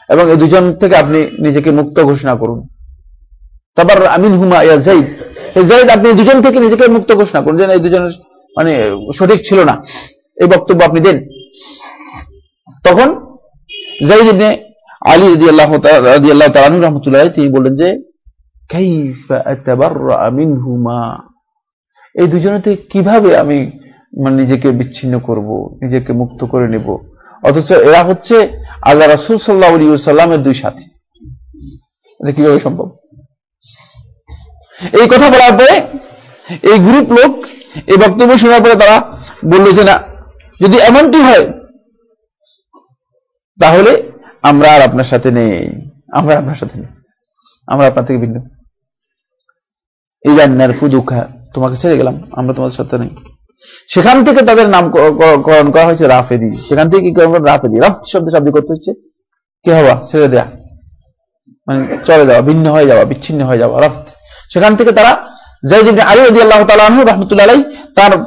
এবং এই দুজন থেকে আপনি নিজেকে মুক্ত ঘোষণা করুন। তারপর আমিন হুমা ইয়া জাইদ জাইদ আপনি দুজন থেকে নিজেকে মুক্ত ঘোষণা করুন যে এই দুজনের মানে সঠিক ছিল না। এই বক্তব্য আপনি দেন। তখন জাইদ ইবনে আলী রাদি আল্লাহ রাদি আল্লাহ তালানু রহমতুল্লাহ তিনি বললেন যে এই দুজনের থেকে কীভাবে আমি মানে নিজেকে বিচ্ছিন্ন করব, নিজেকে মুক্ত করে নেব? অথচ এরা হচ্ছে আল্লাহ রাসুল সাল্লাহ সাল্লামের দুই সাথী। এটা কীভাবে সম্ভব? এই কথা বলার পরে এই গ্রুপ লোক এই বক্তব্য শোনার পরে তারা বলল যে, না, যদি এমনটি হয়, তাহলে আমরা আর আপনার সাথে নেই। আমরা আপনার সাথে নেই। আমরা আপনার থেকে ভিন্ন। এই জান্নার ফুদুখা তোমাকে ছেড়ে গেলাম, আমরা তোমাদের সাথে নেই। সেখান থেকে তাদের নামকরণ করা হয়েছে? রাফেদি। সেখান থেকে কি রাফেদি। রাফ শব্দ শব্দ করতে হচ্ছে। কে হওয়া ছেড়ে দেয়া। মানে চলে যাওয়া, ভিন্ন হয়ে যাওয়া, বিচ্ছিন্ন হয়ে যাওয়া রফত সেখান থেকে তারা জাইদ ইবনে আলী রাদিয়াল্লাহু তাআলা আনহু রাহমাতুল্লাহ তার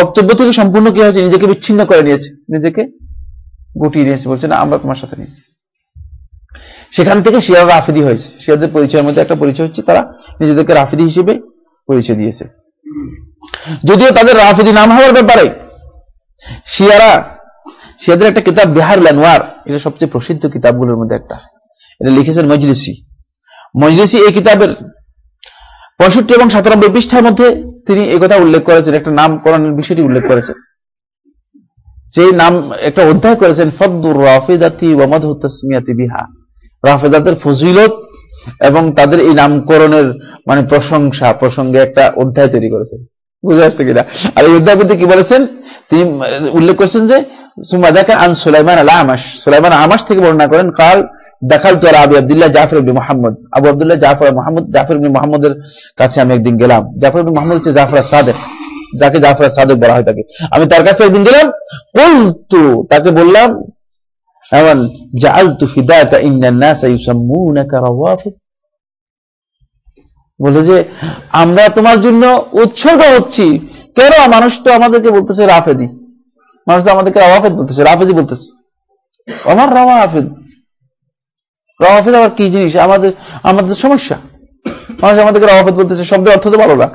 বক্তব্য থেকে সম্পূর্ণ কি হয়েছে? নিজেকে বিচ্ছিন্ন করে নিয়েছে। নিজেকে গুটিয়ে নিয়েছে। বলছে, না, আমরা তোমার সাথে নেই। সেখান থেকে শিয়ার রাফিদি হয়েছে। শিয়াদের পরিচয়ের মধ্যে একটা পরিচয় হচ্ছে, তারা নিজেদেরকে রাফিদি হিসেবে পরিচয় দিয়েছে। যদিও তাদের রাফিদি নাম হওয়ার ব্যাপারে শিয়ারা, শিয়াদের একটা কিতাব বিহার লানওয়ার, এটা সবচেয়ে প্রসিদ্ধ কিতাবগুলোর মধ্যে একটা। এটা লিখেছেন মজলিসি। মজলিসি এই কিতাবের পঁয়ষট্টি এবং সাতানব্বই পৃষ্ঠার মধ্যে তিনি এই কথা উল্লেখ করেছেন, একটা নামকরণের বিষয়টি উল্লেখ করেছেন। যে নাম একটা অধ্যায় করেছেন, ফদ্দুর রাফিদাতি ওয়ামাদ বিহা। রাফেদাতের ফজিলত এবং তাদের এই নামকরণের মানে প্রশংসা প্রসঙ্গে একটা অধ্যায় তৈরি করেছেন। বুঝে আসছে কিনা? আর এই অধ্যায় মধ্যে কি বলেছেন? তিনি উল্লেখ করেছেন যে সুমাদাকে আন সুলাইমান আমাস সুলাইমান আমাস থেকে বর্ণনা করেন, কাল দেখাল তো আবি আবদুল্লাহ জাফর ইবনে মোহাম্মদ। আবু আবদুল্লাহ জাফর মোহাম্মদ, জাফর মোহাম্মদের কাছে আমি একদিন গেলাম। জাফর মোহাম্মদ হচ্ছে জাফর সাদেক যাকে জাফর সাদেক বলা হয় তাকে। আমি তার কাছে একদিন গেলাম তাকে বললাম এমন, জাআলতু ফিদাকা ইন্নান নাস ইউসাম্মুনাকা রাওয়াফিদ বলে যে, আমরা তোমার জন্য উৎসর্গ হচ্ছি। কেন? মানুষ তো আমাদেরকে বলতেছে রাফেদি। মানুষ তো আমাদেরকে রাওয়াফেদ বলতেছে, রাফেদি বলতেছে। আমার রাওয়া হাফেদ রাওয়াফেদ আবার কি জিনিস? আমাদের আমাদের সমস্যা। মানুষ আমাদেরকে রাওয়াফেদ বলতেছে, শব্দের অর্থ তো ভালো না।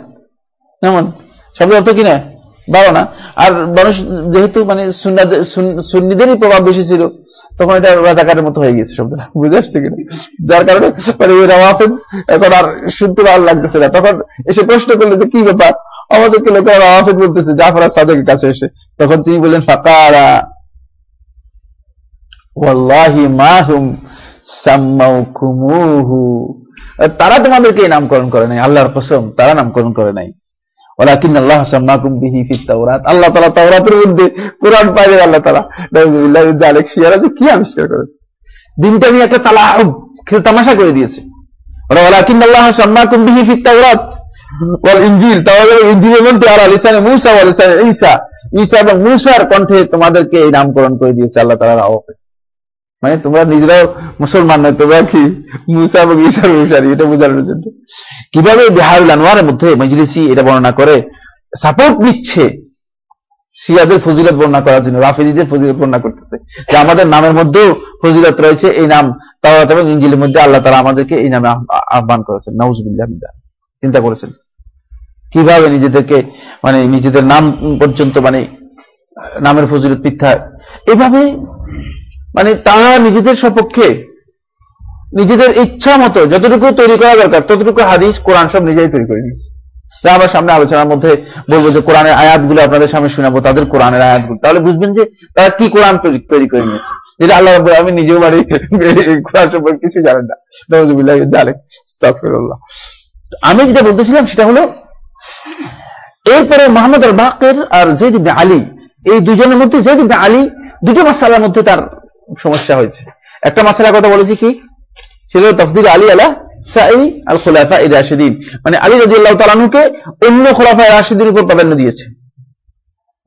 যেমন শব্দের অর্থ কি না? ভালো না? আর মানুষ যেহেতু মানে সুন্নিদেরই প্রভাব বেশি ছিল, তখন এটা রাজাকারের মতো হয়ে গেছে শব্দটা। বুঝে আসছে কিনা যার কারণে মানে ওই রাওয়াফেদ এখন আর শুনতে ভালো লাগতেছে না। তখন এসে প্রশ্ন করলে যে কি ব্যাপার? আমাদেরকে লোকেরা রাওয়াফেদ বলতেছে, জাফর সাদেকের কাছে এসে। তখন তিনি বললেন, ফাকারা তারা তোমাদেরকে নামকরণ করে নাই, আল্লাহর কসম, তারা নামকরণ করে নাই। মধ্যে পাইলে আল্লাহ তাআলা। শিয়ারা যে কি আবিষ্কার করেছে। দিনটা নিয়ে একটা তালা তামাশা করে দিয়েছে। ওরা ওলাকিন আল্লাহ সাম্মাকুম বিহি ফিত তাওরাত। ওয়াল মধ্যে আর লিসানে মূসা, ওয়া লিসানে ঈসা। ঈসা এবং মূসার কণ্ঠে তোমাদেরকে এই নামকরণ করে দিয়েছে আল্লাহ তাআলা মানে তোমরা নিজেরাও মুসলমান নয়, তোমরা কি মুসা এবং ঈশার অনুসারী এটা বোঝানোর জন্য। কীভাবে বিহারুল আনোয়ারের মধ্যে মজলিসি এটা বর্ণনা করে? সাপোর্ট নিচ্ছে শিয়াদের ফজিলত বর্ণনা করার জন্য রাফিদিদের ফজিলত বর্ণনা করতেছে। যে আমাদের নামের মধ্যেও ফজিলত রয়েছে এই নাম, তাওরাত এবং ইঞ্জিলের মধ্যে আল্লাহ তারা আমাদেরকে এই নামে আহ্বান করেছেন। নওজুবিল্লাহ চিন্তা করেছেন? কীভাবে নিজেদেরকে মানে নিজেদের নাম পর্যন্ত মানে নামের ফজিলত মিথ্যা? এভাবে মানে তারা নিজেদের সপক্ষে নিজেদের ইচ্ছা মতো যতটুকু তৈরি করা দরকার, ততটুকু হাদিস, কোরআন সব নিজেই তৈরি করে নিয়েছে। আমরা সামনে আলোচনার মধ্যে বলব যে কোরআনের আয়াতগুলো আপনাদের সামনে শোনাবো, তাদের কোরআনের আয়াতগুলো। তাহলে বুঝবেন যে তারা কি কোরআন তৈরি করে নিয়েছে। যেটা আল্লাহ আমি নিজেও বাড়ি কোরআন সম্পর্কে কিছু জানেন না। আমি যেটা বলতেছিলাম সেটা হলো, এরপরে মোহাম্মদ আল বাকের আর জেদ ইবনে আলী, এই দুজনের মধ্যে জেদ ইবনে আলী দুটো মাসালার মধ্যে তার সমস্যা হয়েছে। একটা মাসালার কথা বলেছি কি? ছিল তফদির আলী আলা আল খোলাফা ই রাশিদিন। মানে আলী তালানুকে অন্য খোলাফা উপর প্রাধান্য দিয়েছে।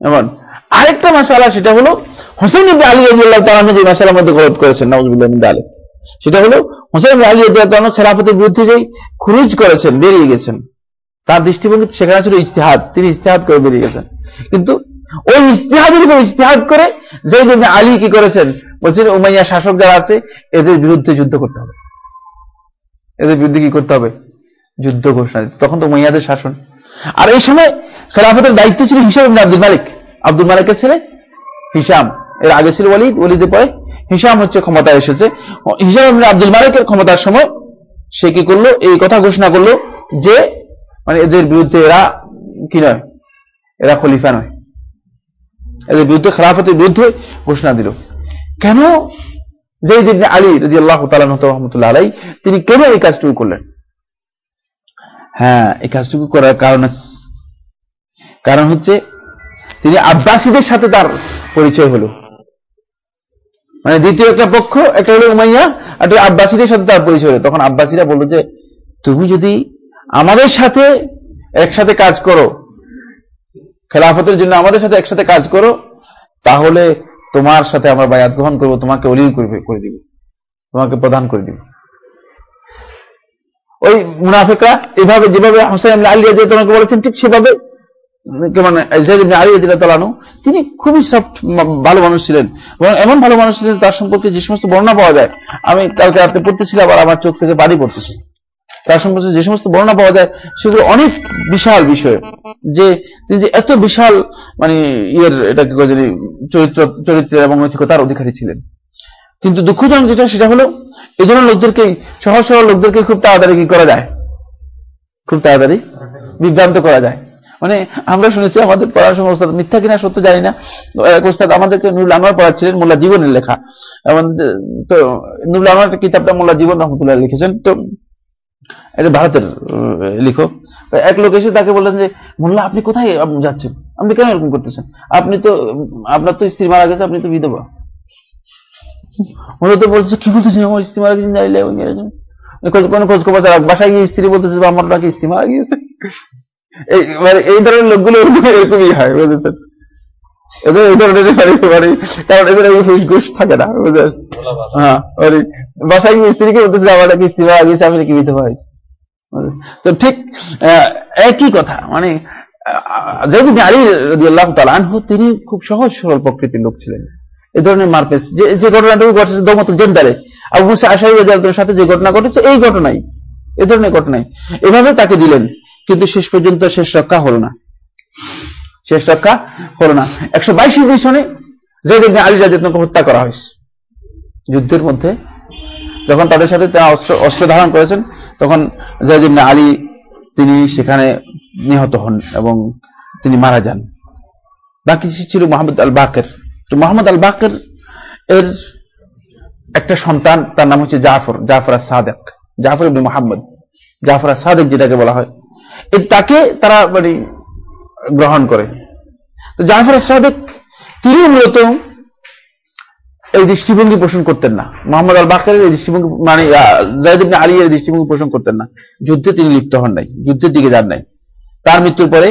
এমন। আরেকটা মাসালা, সেটা হলো হোসেন আলী তালানু যে মাসালার মধ্যে গলত করেছেন আলী সেটা হলো হোসেন আলী খেলাফতের বিরুদ্ধে যে খুরুজ করেছেন, বেরিয়ে গেছেন, তার দৃষ্টিভঙ্গি সেখানে ছিল ইজতেহাদ। তিনি ইজতেহাদ করে বেরিয়ে গেছেন। কিন্তু ওই ইজতেহাদের উপর করে যে আলী কি করেছেন? বলছেন উমাইয়া শাসক যারা আছে, এদের বিরুদ্ধে যুদ্ধ করতে হবে। এদের বিরুদ্ধে কি করতে হবে? যুদ্ধ ঘোষণা দিতে। তখন তো উমাইয়াদের শাসন। আর এই সময় খেলাফতের দায়িত্ব ছিল হিসাম আব্দুল মালিক। আব্দুল মালিকের ছেলে হিসাম। এর আগে ছিল ওলিদ ওলিদের পরে হিসাম হচ্ছে ক্ষমতায় এসেছে। হিসাম আব্দুল মালিকের ক্ষমতার সময় সে কি করল? এই কথা ঘোষণা করল যে মানে এদের বিরুদ্ধে এরা কি নয়? এরা খলিফা নয়। এদের বিরুদ্ধে খেলাফতের বিরুদ্ধে ঘোষণা দিল। কেন? যে আলী রাজি আল্লাহ রহমতুল্লাহ আলাই তিনি কেন এই কাজটুকু করলেন? হ্যাঁ এই কাজটুকু করার কারণ কারণ হচ্ছে, তিনি আব্বাসীদের সাথে তার পরিচয় হলো। মানে দ্বিতীয় একটা পক্ষ, একটা হলো উমাইয়া একটা আব্বাসীদের সাথে তার পরিচয় হলো। তখন আব্বাসীরা বলল যে, তুমি যদি আমাদের সাথে একসাথে কাজ করো, খেলাফতের জন্য আমাদের সাথে একসাথে কাজ করো, তাহলে তোমার সাথে আমরা বায়াত গ্রহণ করব, তোমাকে অলিউ করে দিব, তোমাকে প্রদান করে দিব। ওই মুনাফিকরা এভাবে যেভাবে হোসেন আলী তোমাকে বলেছেন, ঠিক সেভাবে মানে আলী তালানু তিনি খুবই সফট ভালো মানুষ ছিলেন এবং এমন ভালো মানুষ ছিলেন তার সম্পর্কে যে সমস্ত বর্ণনা পাওয়া যায়। আমি কালকে রাতে পড়তেছিলাম আবার আমার চোখ থেকে বাড়ি পড়তেছি। তার সম্পর্কে যে সমস্ত বর্ণনা পাওয়া যায় সেগুলো অনেক বিশাল বিষয়। যে তিনি যে এত বিশাল মানে ইয়ের এটাকে কয় জানি, চরিত্র চরিত্রের এবং নৈতিকতার অধিকারী ছিলেন। কিন্তু দুঃখজনক যেটা সেটা হলো এই ধরনের লোকদেরকে সহজ সরল লোকদেরকে খুব তাড়াতাড়ি কি করা যায়? খুব তাড়াতাড়ি বিভ্রান্ত করা যায়। মানে আমরা শুনেছি আমাদের পড়াশোনা ওস্তাদ মিথ্যা কিনা সত্য জানি না। এক ওস্তাদ আমাদেরকে নুরুল আনোয়ার পড়াচ্ছিলেন মোল্লা জীবনের লেখা। আমাদের তো নুরুল আনোয়ার কিতাবটা মোল্লা জীবন রহমতুল্লাহ লিখেছেন। তো এটা ভারতের লেখক এক লোক এসে তাকে বললেন যে মোল্লা আপনি কোথায় যাচ্ছেন? আপনি কেন এরকম করতেছেন? আপনি তো আপনার তো স্ত্রী মারা গেছে আপনি তো বিধবা। ওরা তো বলছে কি বলতেছেন? আমার স্ত্রী মারা গেছে জানিলে কোনো খোঁজ খবর বাসায় গিয়ে স্ত্রী বলতেছে আমার নাকি স্ত্রী মারা গিয়েছে। এই মানে এই ধরনের লোকগুলো এরকম- এরকমই হয় বুঝেছেন? এদের এই ধরনের মানে মানে কারণ এদের এই হুশ ঘুষ থাকে না বুঝতে হ্যাঁ মানে বাসায় গিয়ে স্ত্রীকে বলতেছে আমার নাকি স্ত্রী মারা গেছে আমি নাকি বিধবা হয়েছি। তো ঠিক একই কথা মানে যেহেতু আলী রাদিয়াল্লাহু তাআলা আনহু, তিনি খুব সহজ সরল প্রকৃতির লোক ছিলেন। এই ধরনের মারপেস যে ঘটনাটুকু ঘটেছে দৌমাতুল জেন্দারে আবু মুসা আশারি রাদিয়াল্লাহুর সাথে যে ঘটনা ঘটেছে, এই ঘটনাই এই ধরনের ঘটনাই। এভাবে তাকে দিলেন, কিন্তু শেষ পর্যন্ত শেষ রক্ষা হলো না। শেষ রক্ষা হলো না। একশো বাইশ হিজরি সনে দেখবে আলী রাজিয়াতকে হত্যা করা হয়েছে। যুদ্ধের মধ্যে, যখন তাদের সাথে তারা অস্ত্র ধারণ করেছেন তখন জায়দ ইবনে আলী তিনি সেখানে নিহত হন এবং তিনি মারা যান। বাকি ছিল মোহাম্মদ আল বাকের তো মোহাম্মদ আল বাকের এর একটা সন্তান, তার নাম হচ্ছে জাফর জাফর আর সাদেক জাফর ইবনে মোহাম্মদ, জাফর আর সাদেক যেটাকে বলা হয়। এর তাকে তারা মানে গ্রহণ করে। তো জাফর আর সাদেক তিনি মূলত এই দৃষ্টিভঙ্গি পোষণ করতেন না। মোহাম্মদ আল বাকের এই দৃষ্টিভঙ্গি মানে আহ, জায়েদ ইবনে আলী এর দৃষ্টিভঙ্গি পোষণ করতেন না। যুদ্ধে তিনি লিপ্ত হন নাই যুদ্ধের দিকে যান নাই। তার মৃত্যুর পরে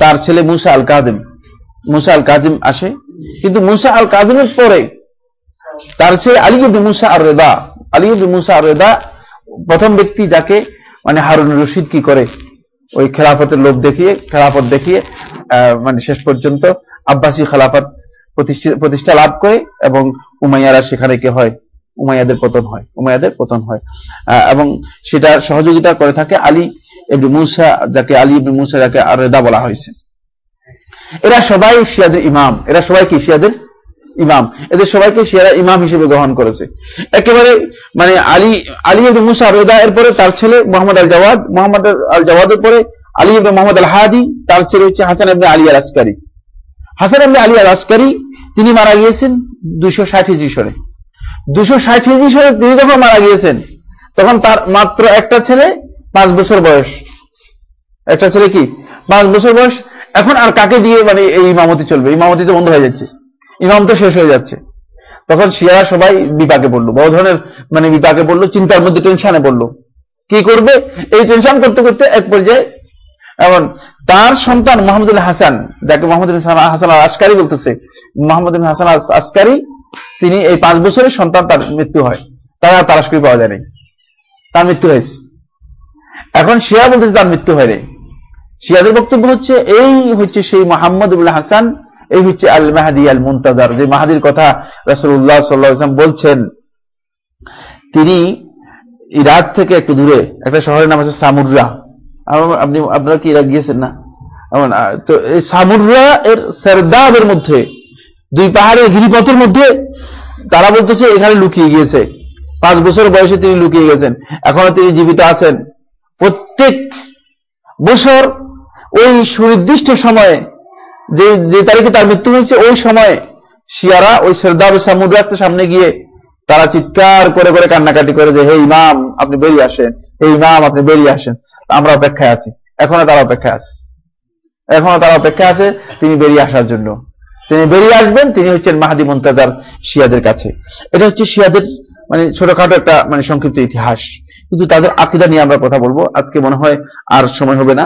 তার ছেলে মুসা আল কাদিম মুসা আল কাদিম আসে। কিন্তু মুসা আল কাদিমের পরে তার ছেলে আলী ইবনে মুসা আর রেদা আলী ইবনে মুসা আর রেদা প্রথম ব্যক্তি যাকে মানে হারুন রশিদ কি করে ওই খেলাফতের লোভ দেখিয়ে খেলাফত দেখিয়ে মানে শেষ পর্যন্ত আব্বাসী খেলাফত প্রতিষ্ঠা লাভ করে এবং উমাইয়ারা সেখানে কি হয়। উমাইয়াদের পতন হয়। উমাইয়াদের পতন হয়। এবং সেটা সহযোগিতা করে থাকে আলী ইবনে মুসা, যাকে আলী ইবনে মুসা যাকে আর রেদা বলা হয়েছে। এরা সবাই শিয়াদের ইমাম। এরা সবাই কি? শিয়াদের ইমাম। এদের সবাইকে শিয়ারা ইমাম হিসেবে গ্রহণ করেছে। একেবারে মানে আলী আলী ইবনে মুসা রেদা এর পরে তার ছেলে মোহাম্মদ আল জাওয়াদ মোহাম্মদ আল জাওয়াদের পরে আলী ইবনে মোহাম্মদ আল হাদি তার ছেলে হচ্ছে হাসান ইবনে আলী আল আসকারি হাসান ইবনে আলী আল তিনি মারা গিয়েছেন দুশো ষাট হিজি সনে। দুশো ষাট হিজি সনে তিনি যখন মারা গিয়েছেন, তখন তার মাত্র একটা ছেলে, পাঁচ বছর বয়স। একটা ছেলে কি? পাঁচ বছর বয়স। এখন আর কাকে দিয়ে মানে এই ইমামতি চলবে? ইমামতি তো বন্ধ হয়ে যাচ্ছে। ইমাম তো শেষ হয়ে যাচ্ছে। তখন শিয়ারা সবাই বিপাকে পড়ল। বড় ধরনের মানে বিপাকে পড়ল, চিন্তার মধ্যে টেনশনে পড়ল। কি করবে? এই টেনশন করতে করতে এক পর্যায়ে এমন তার সন্তান মোহাম্মদুল হাসান, যাকে মোহাম্মদ হাসান আল আসকারি বলতেছে, মোহাম্মদ হাসান আল আসকারি তিনি এই পাঁচ বছরের সন্তান, তার মৃত্যু হয়। তার আর তারাশ করে পাওয়া যায়নি তার মৃত্যু হয়েছে। এখন শিয়া বলতেছে তার মৃত্যু হয়নি শিয়াদের বক্তব্য হচ্ছে, এই হচ্ছে সেই মোহাম্মদুল্লাহ হাসান, এই হচ্ছে আল মাহাদি আল মুন্তাদার যে মাহাদির কথা রাসুল্লাহ সাল্লাম বলছেন, তিনি ইরাক থেকে একটু দূরে, একটা শহরের নাম আছে সামুররা আপনি আপনারা কি ইরাক গিয়েছেন না? তো এই সামুররা এর সেরদাবের মধ্যে, দুই পাহাড়ের গিরিপথের মধ্যে, তারা বলতেছে এখানে লুকিয়ে গিয়েছে। পাঁচ বছর বয়সে তিনি লুকিয়ে গেছেন। এখনও তিনি জীবিত আছেন। প্রত্যেক বছর ওই সুনির্দিষ্ট সময়ে, যে যে তারিখে তার মৃত্যু হয়েছে, ওই সময়ে শিয়ারা ওই সেরদাব সামুদ্রাতে সামনে গিয়ে তারা চিৎকার করে করে কান্নাকাটি করে যে, হে ইমাম, আপনি বেরিয়ে আসেন। হে ইমাম, আপনি বেরিয়ে আসেন। আমরা অপেক্ষায় আছি। এখনও তারা অপেক্ষায় আছে। এখনও তারা অপেক্ষায় আছে, তিনি বেরিয়ে আসার জন্য। তিনি বেরিয়ে আসবেন, তিনি হচ্ছেন মাহাদি মুন্তাজার শিয়াদের কাছে। এটা হচ্ছে শিয়াদের মানে ছোটখাটো একটা মানে সংক্ষিপ্ত ইতিহাস। কিন্তু তাদের আকিদা নিয়ে আমরা কথা বলব। আজকে মনে হয় আর সময় হবে না।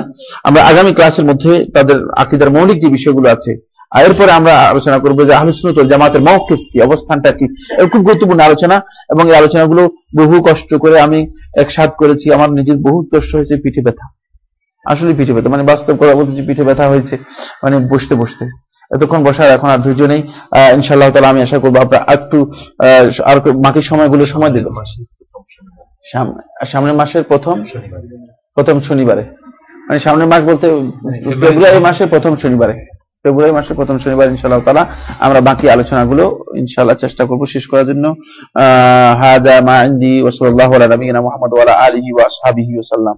আমরা আগামী ক্লাসের মধ্যে তাদের আকিদার মৌলিক যে বিষয়গুলো আছে, আর এরপরে আমরা আলোচনা করব যে ওয়াল জামাতের মৌকিফ কি, অবস্থানটা কি। এর খুব গুরুত্বপূর্ণ আলোচনা, এবং এই আলোচনাগুলো বহু কষ্ট করে আমি একসাথ করেছি আমার নিজের বহু কষ্ট হয়েছে পিঠে ব্যথা। আসলে পিঠে ব্যথা মানে বাস্তব কথা বলতে পিঠে ব্যথা হয়েছে মানে বসতে বসতে। এতক্ষণ বসার এখন আর ধৈর্য নেই। আহ, ইনশাআল্লাহ তালা আমি আশা করব আপনার একটু আহ, আর বাকি সময়গুলো সময় দিল সামনে সামনের মাসের প্রথম প্রথম শনিবারে। মানে সামনের মাস বলতে ফেব্রুয়ারি ফেব্রুয়ারি মাসের প্রথম শনিবারে। ফেব্রুয়ারি মাসের প্রথম শনিবার ইনশাআল্লাহ তালা আমরা বাকি আলোচনাগুলো ইনশাআল্লাহ চেষ্টা করব শেষ করার জন্য। আহ হাজা মাহিন্দি ওসল্লাহ নবিয়িনা মুহাম্মদ আলা আলিহি ওয়া আসহাবিহি ওয়া সাল্লাম।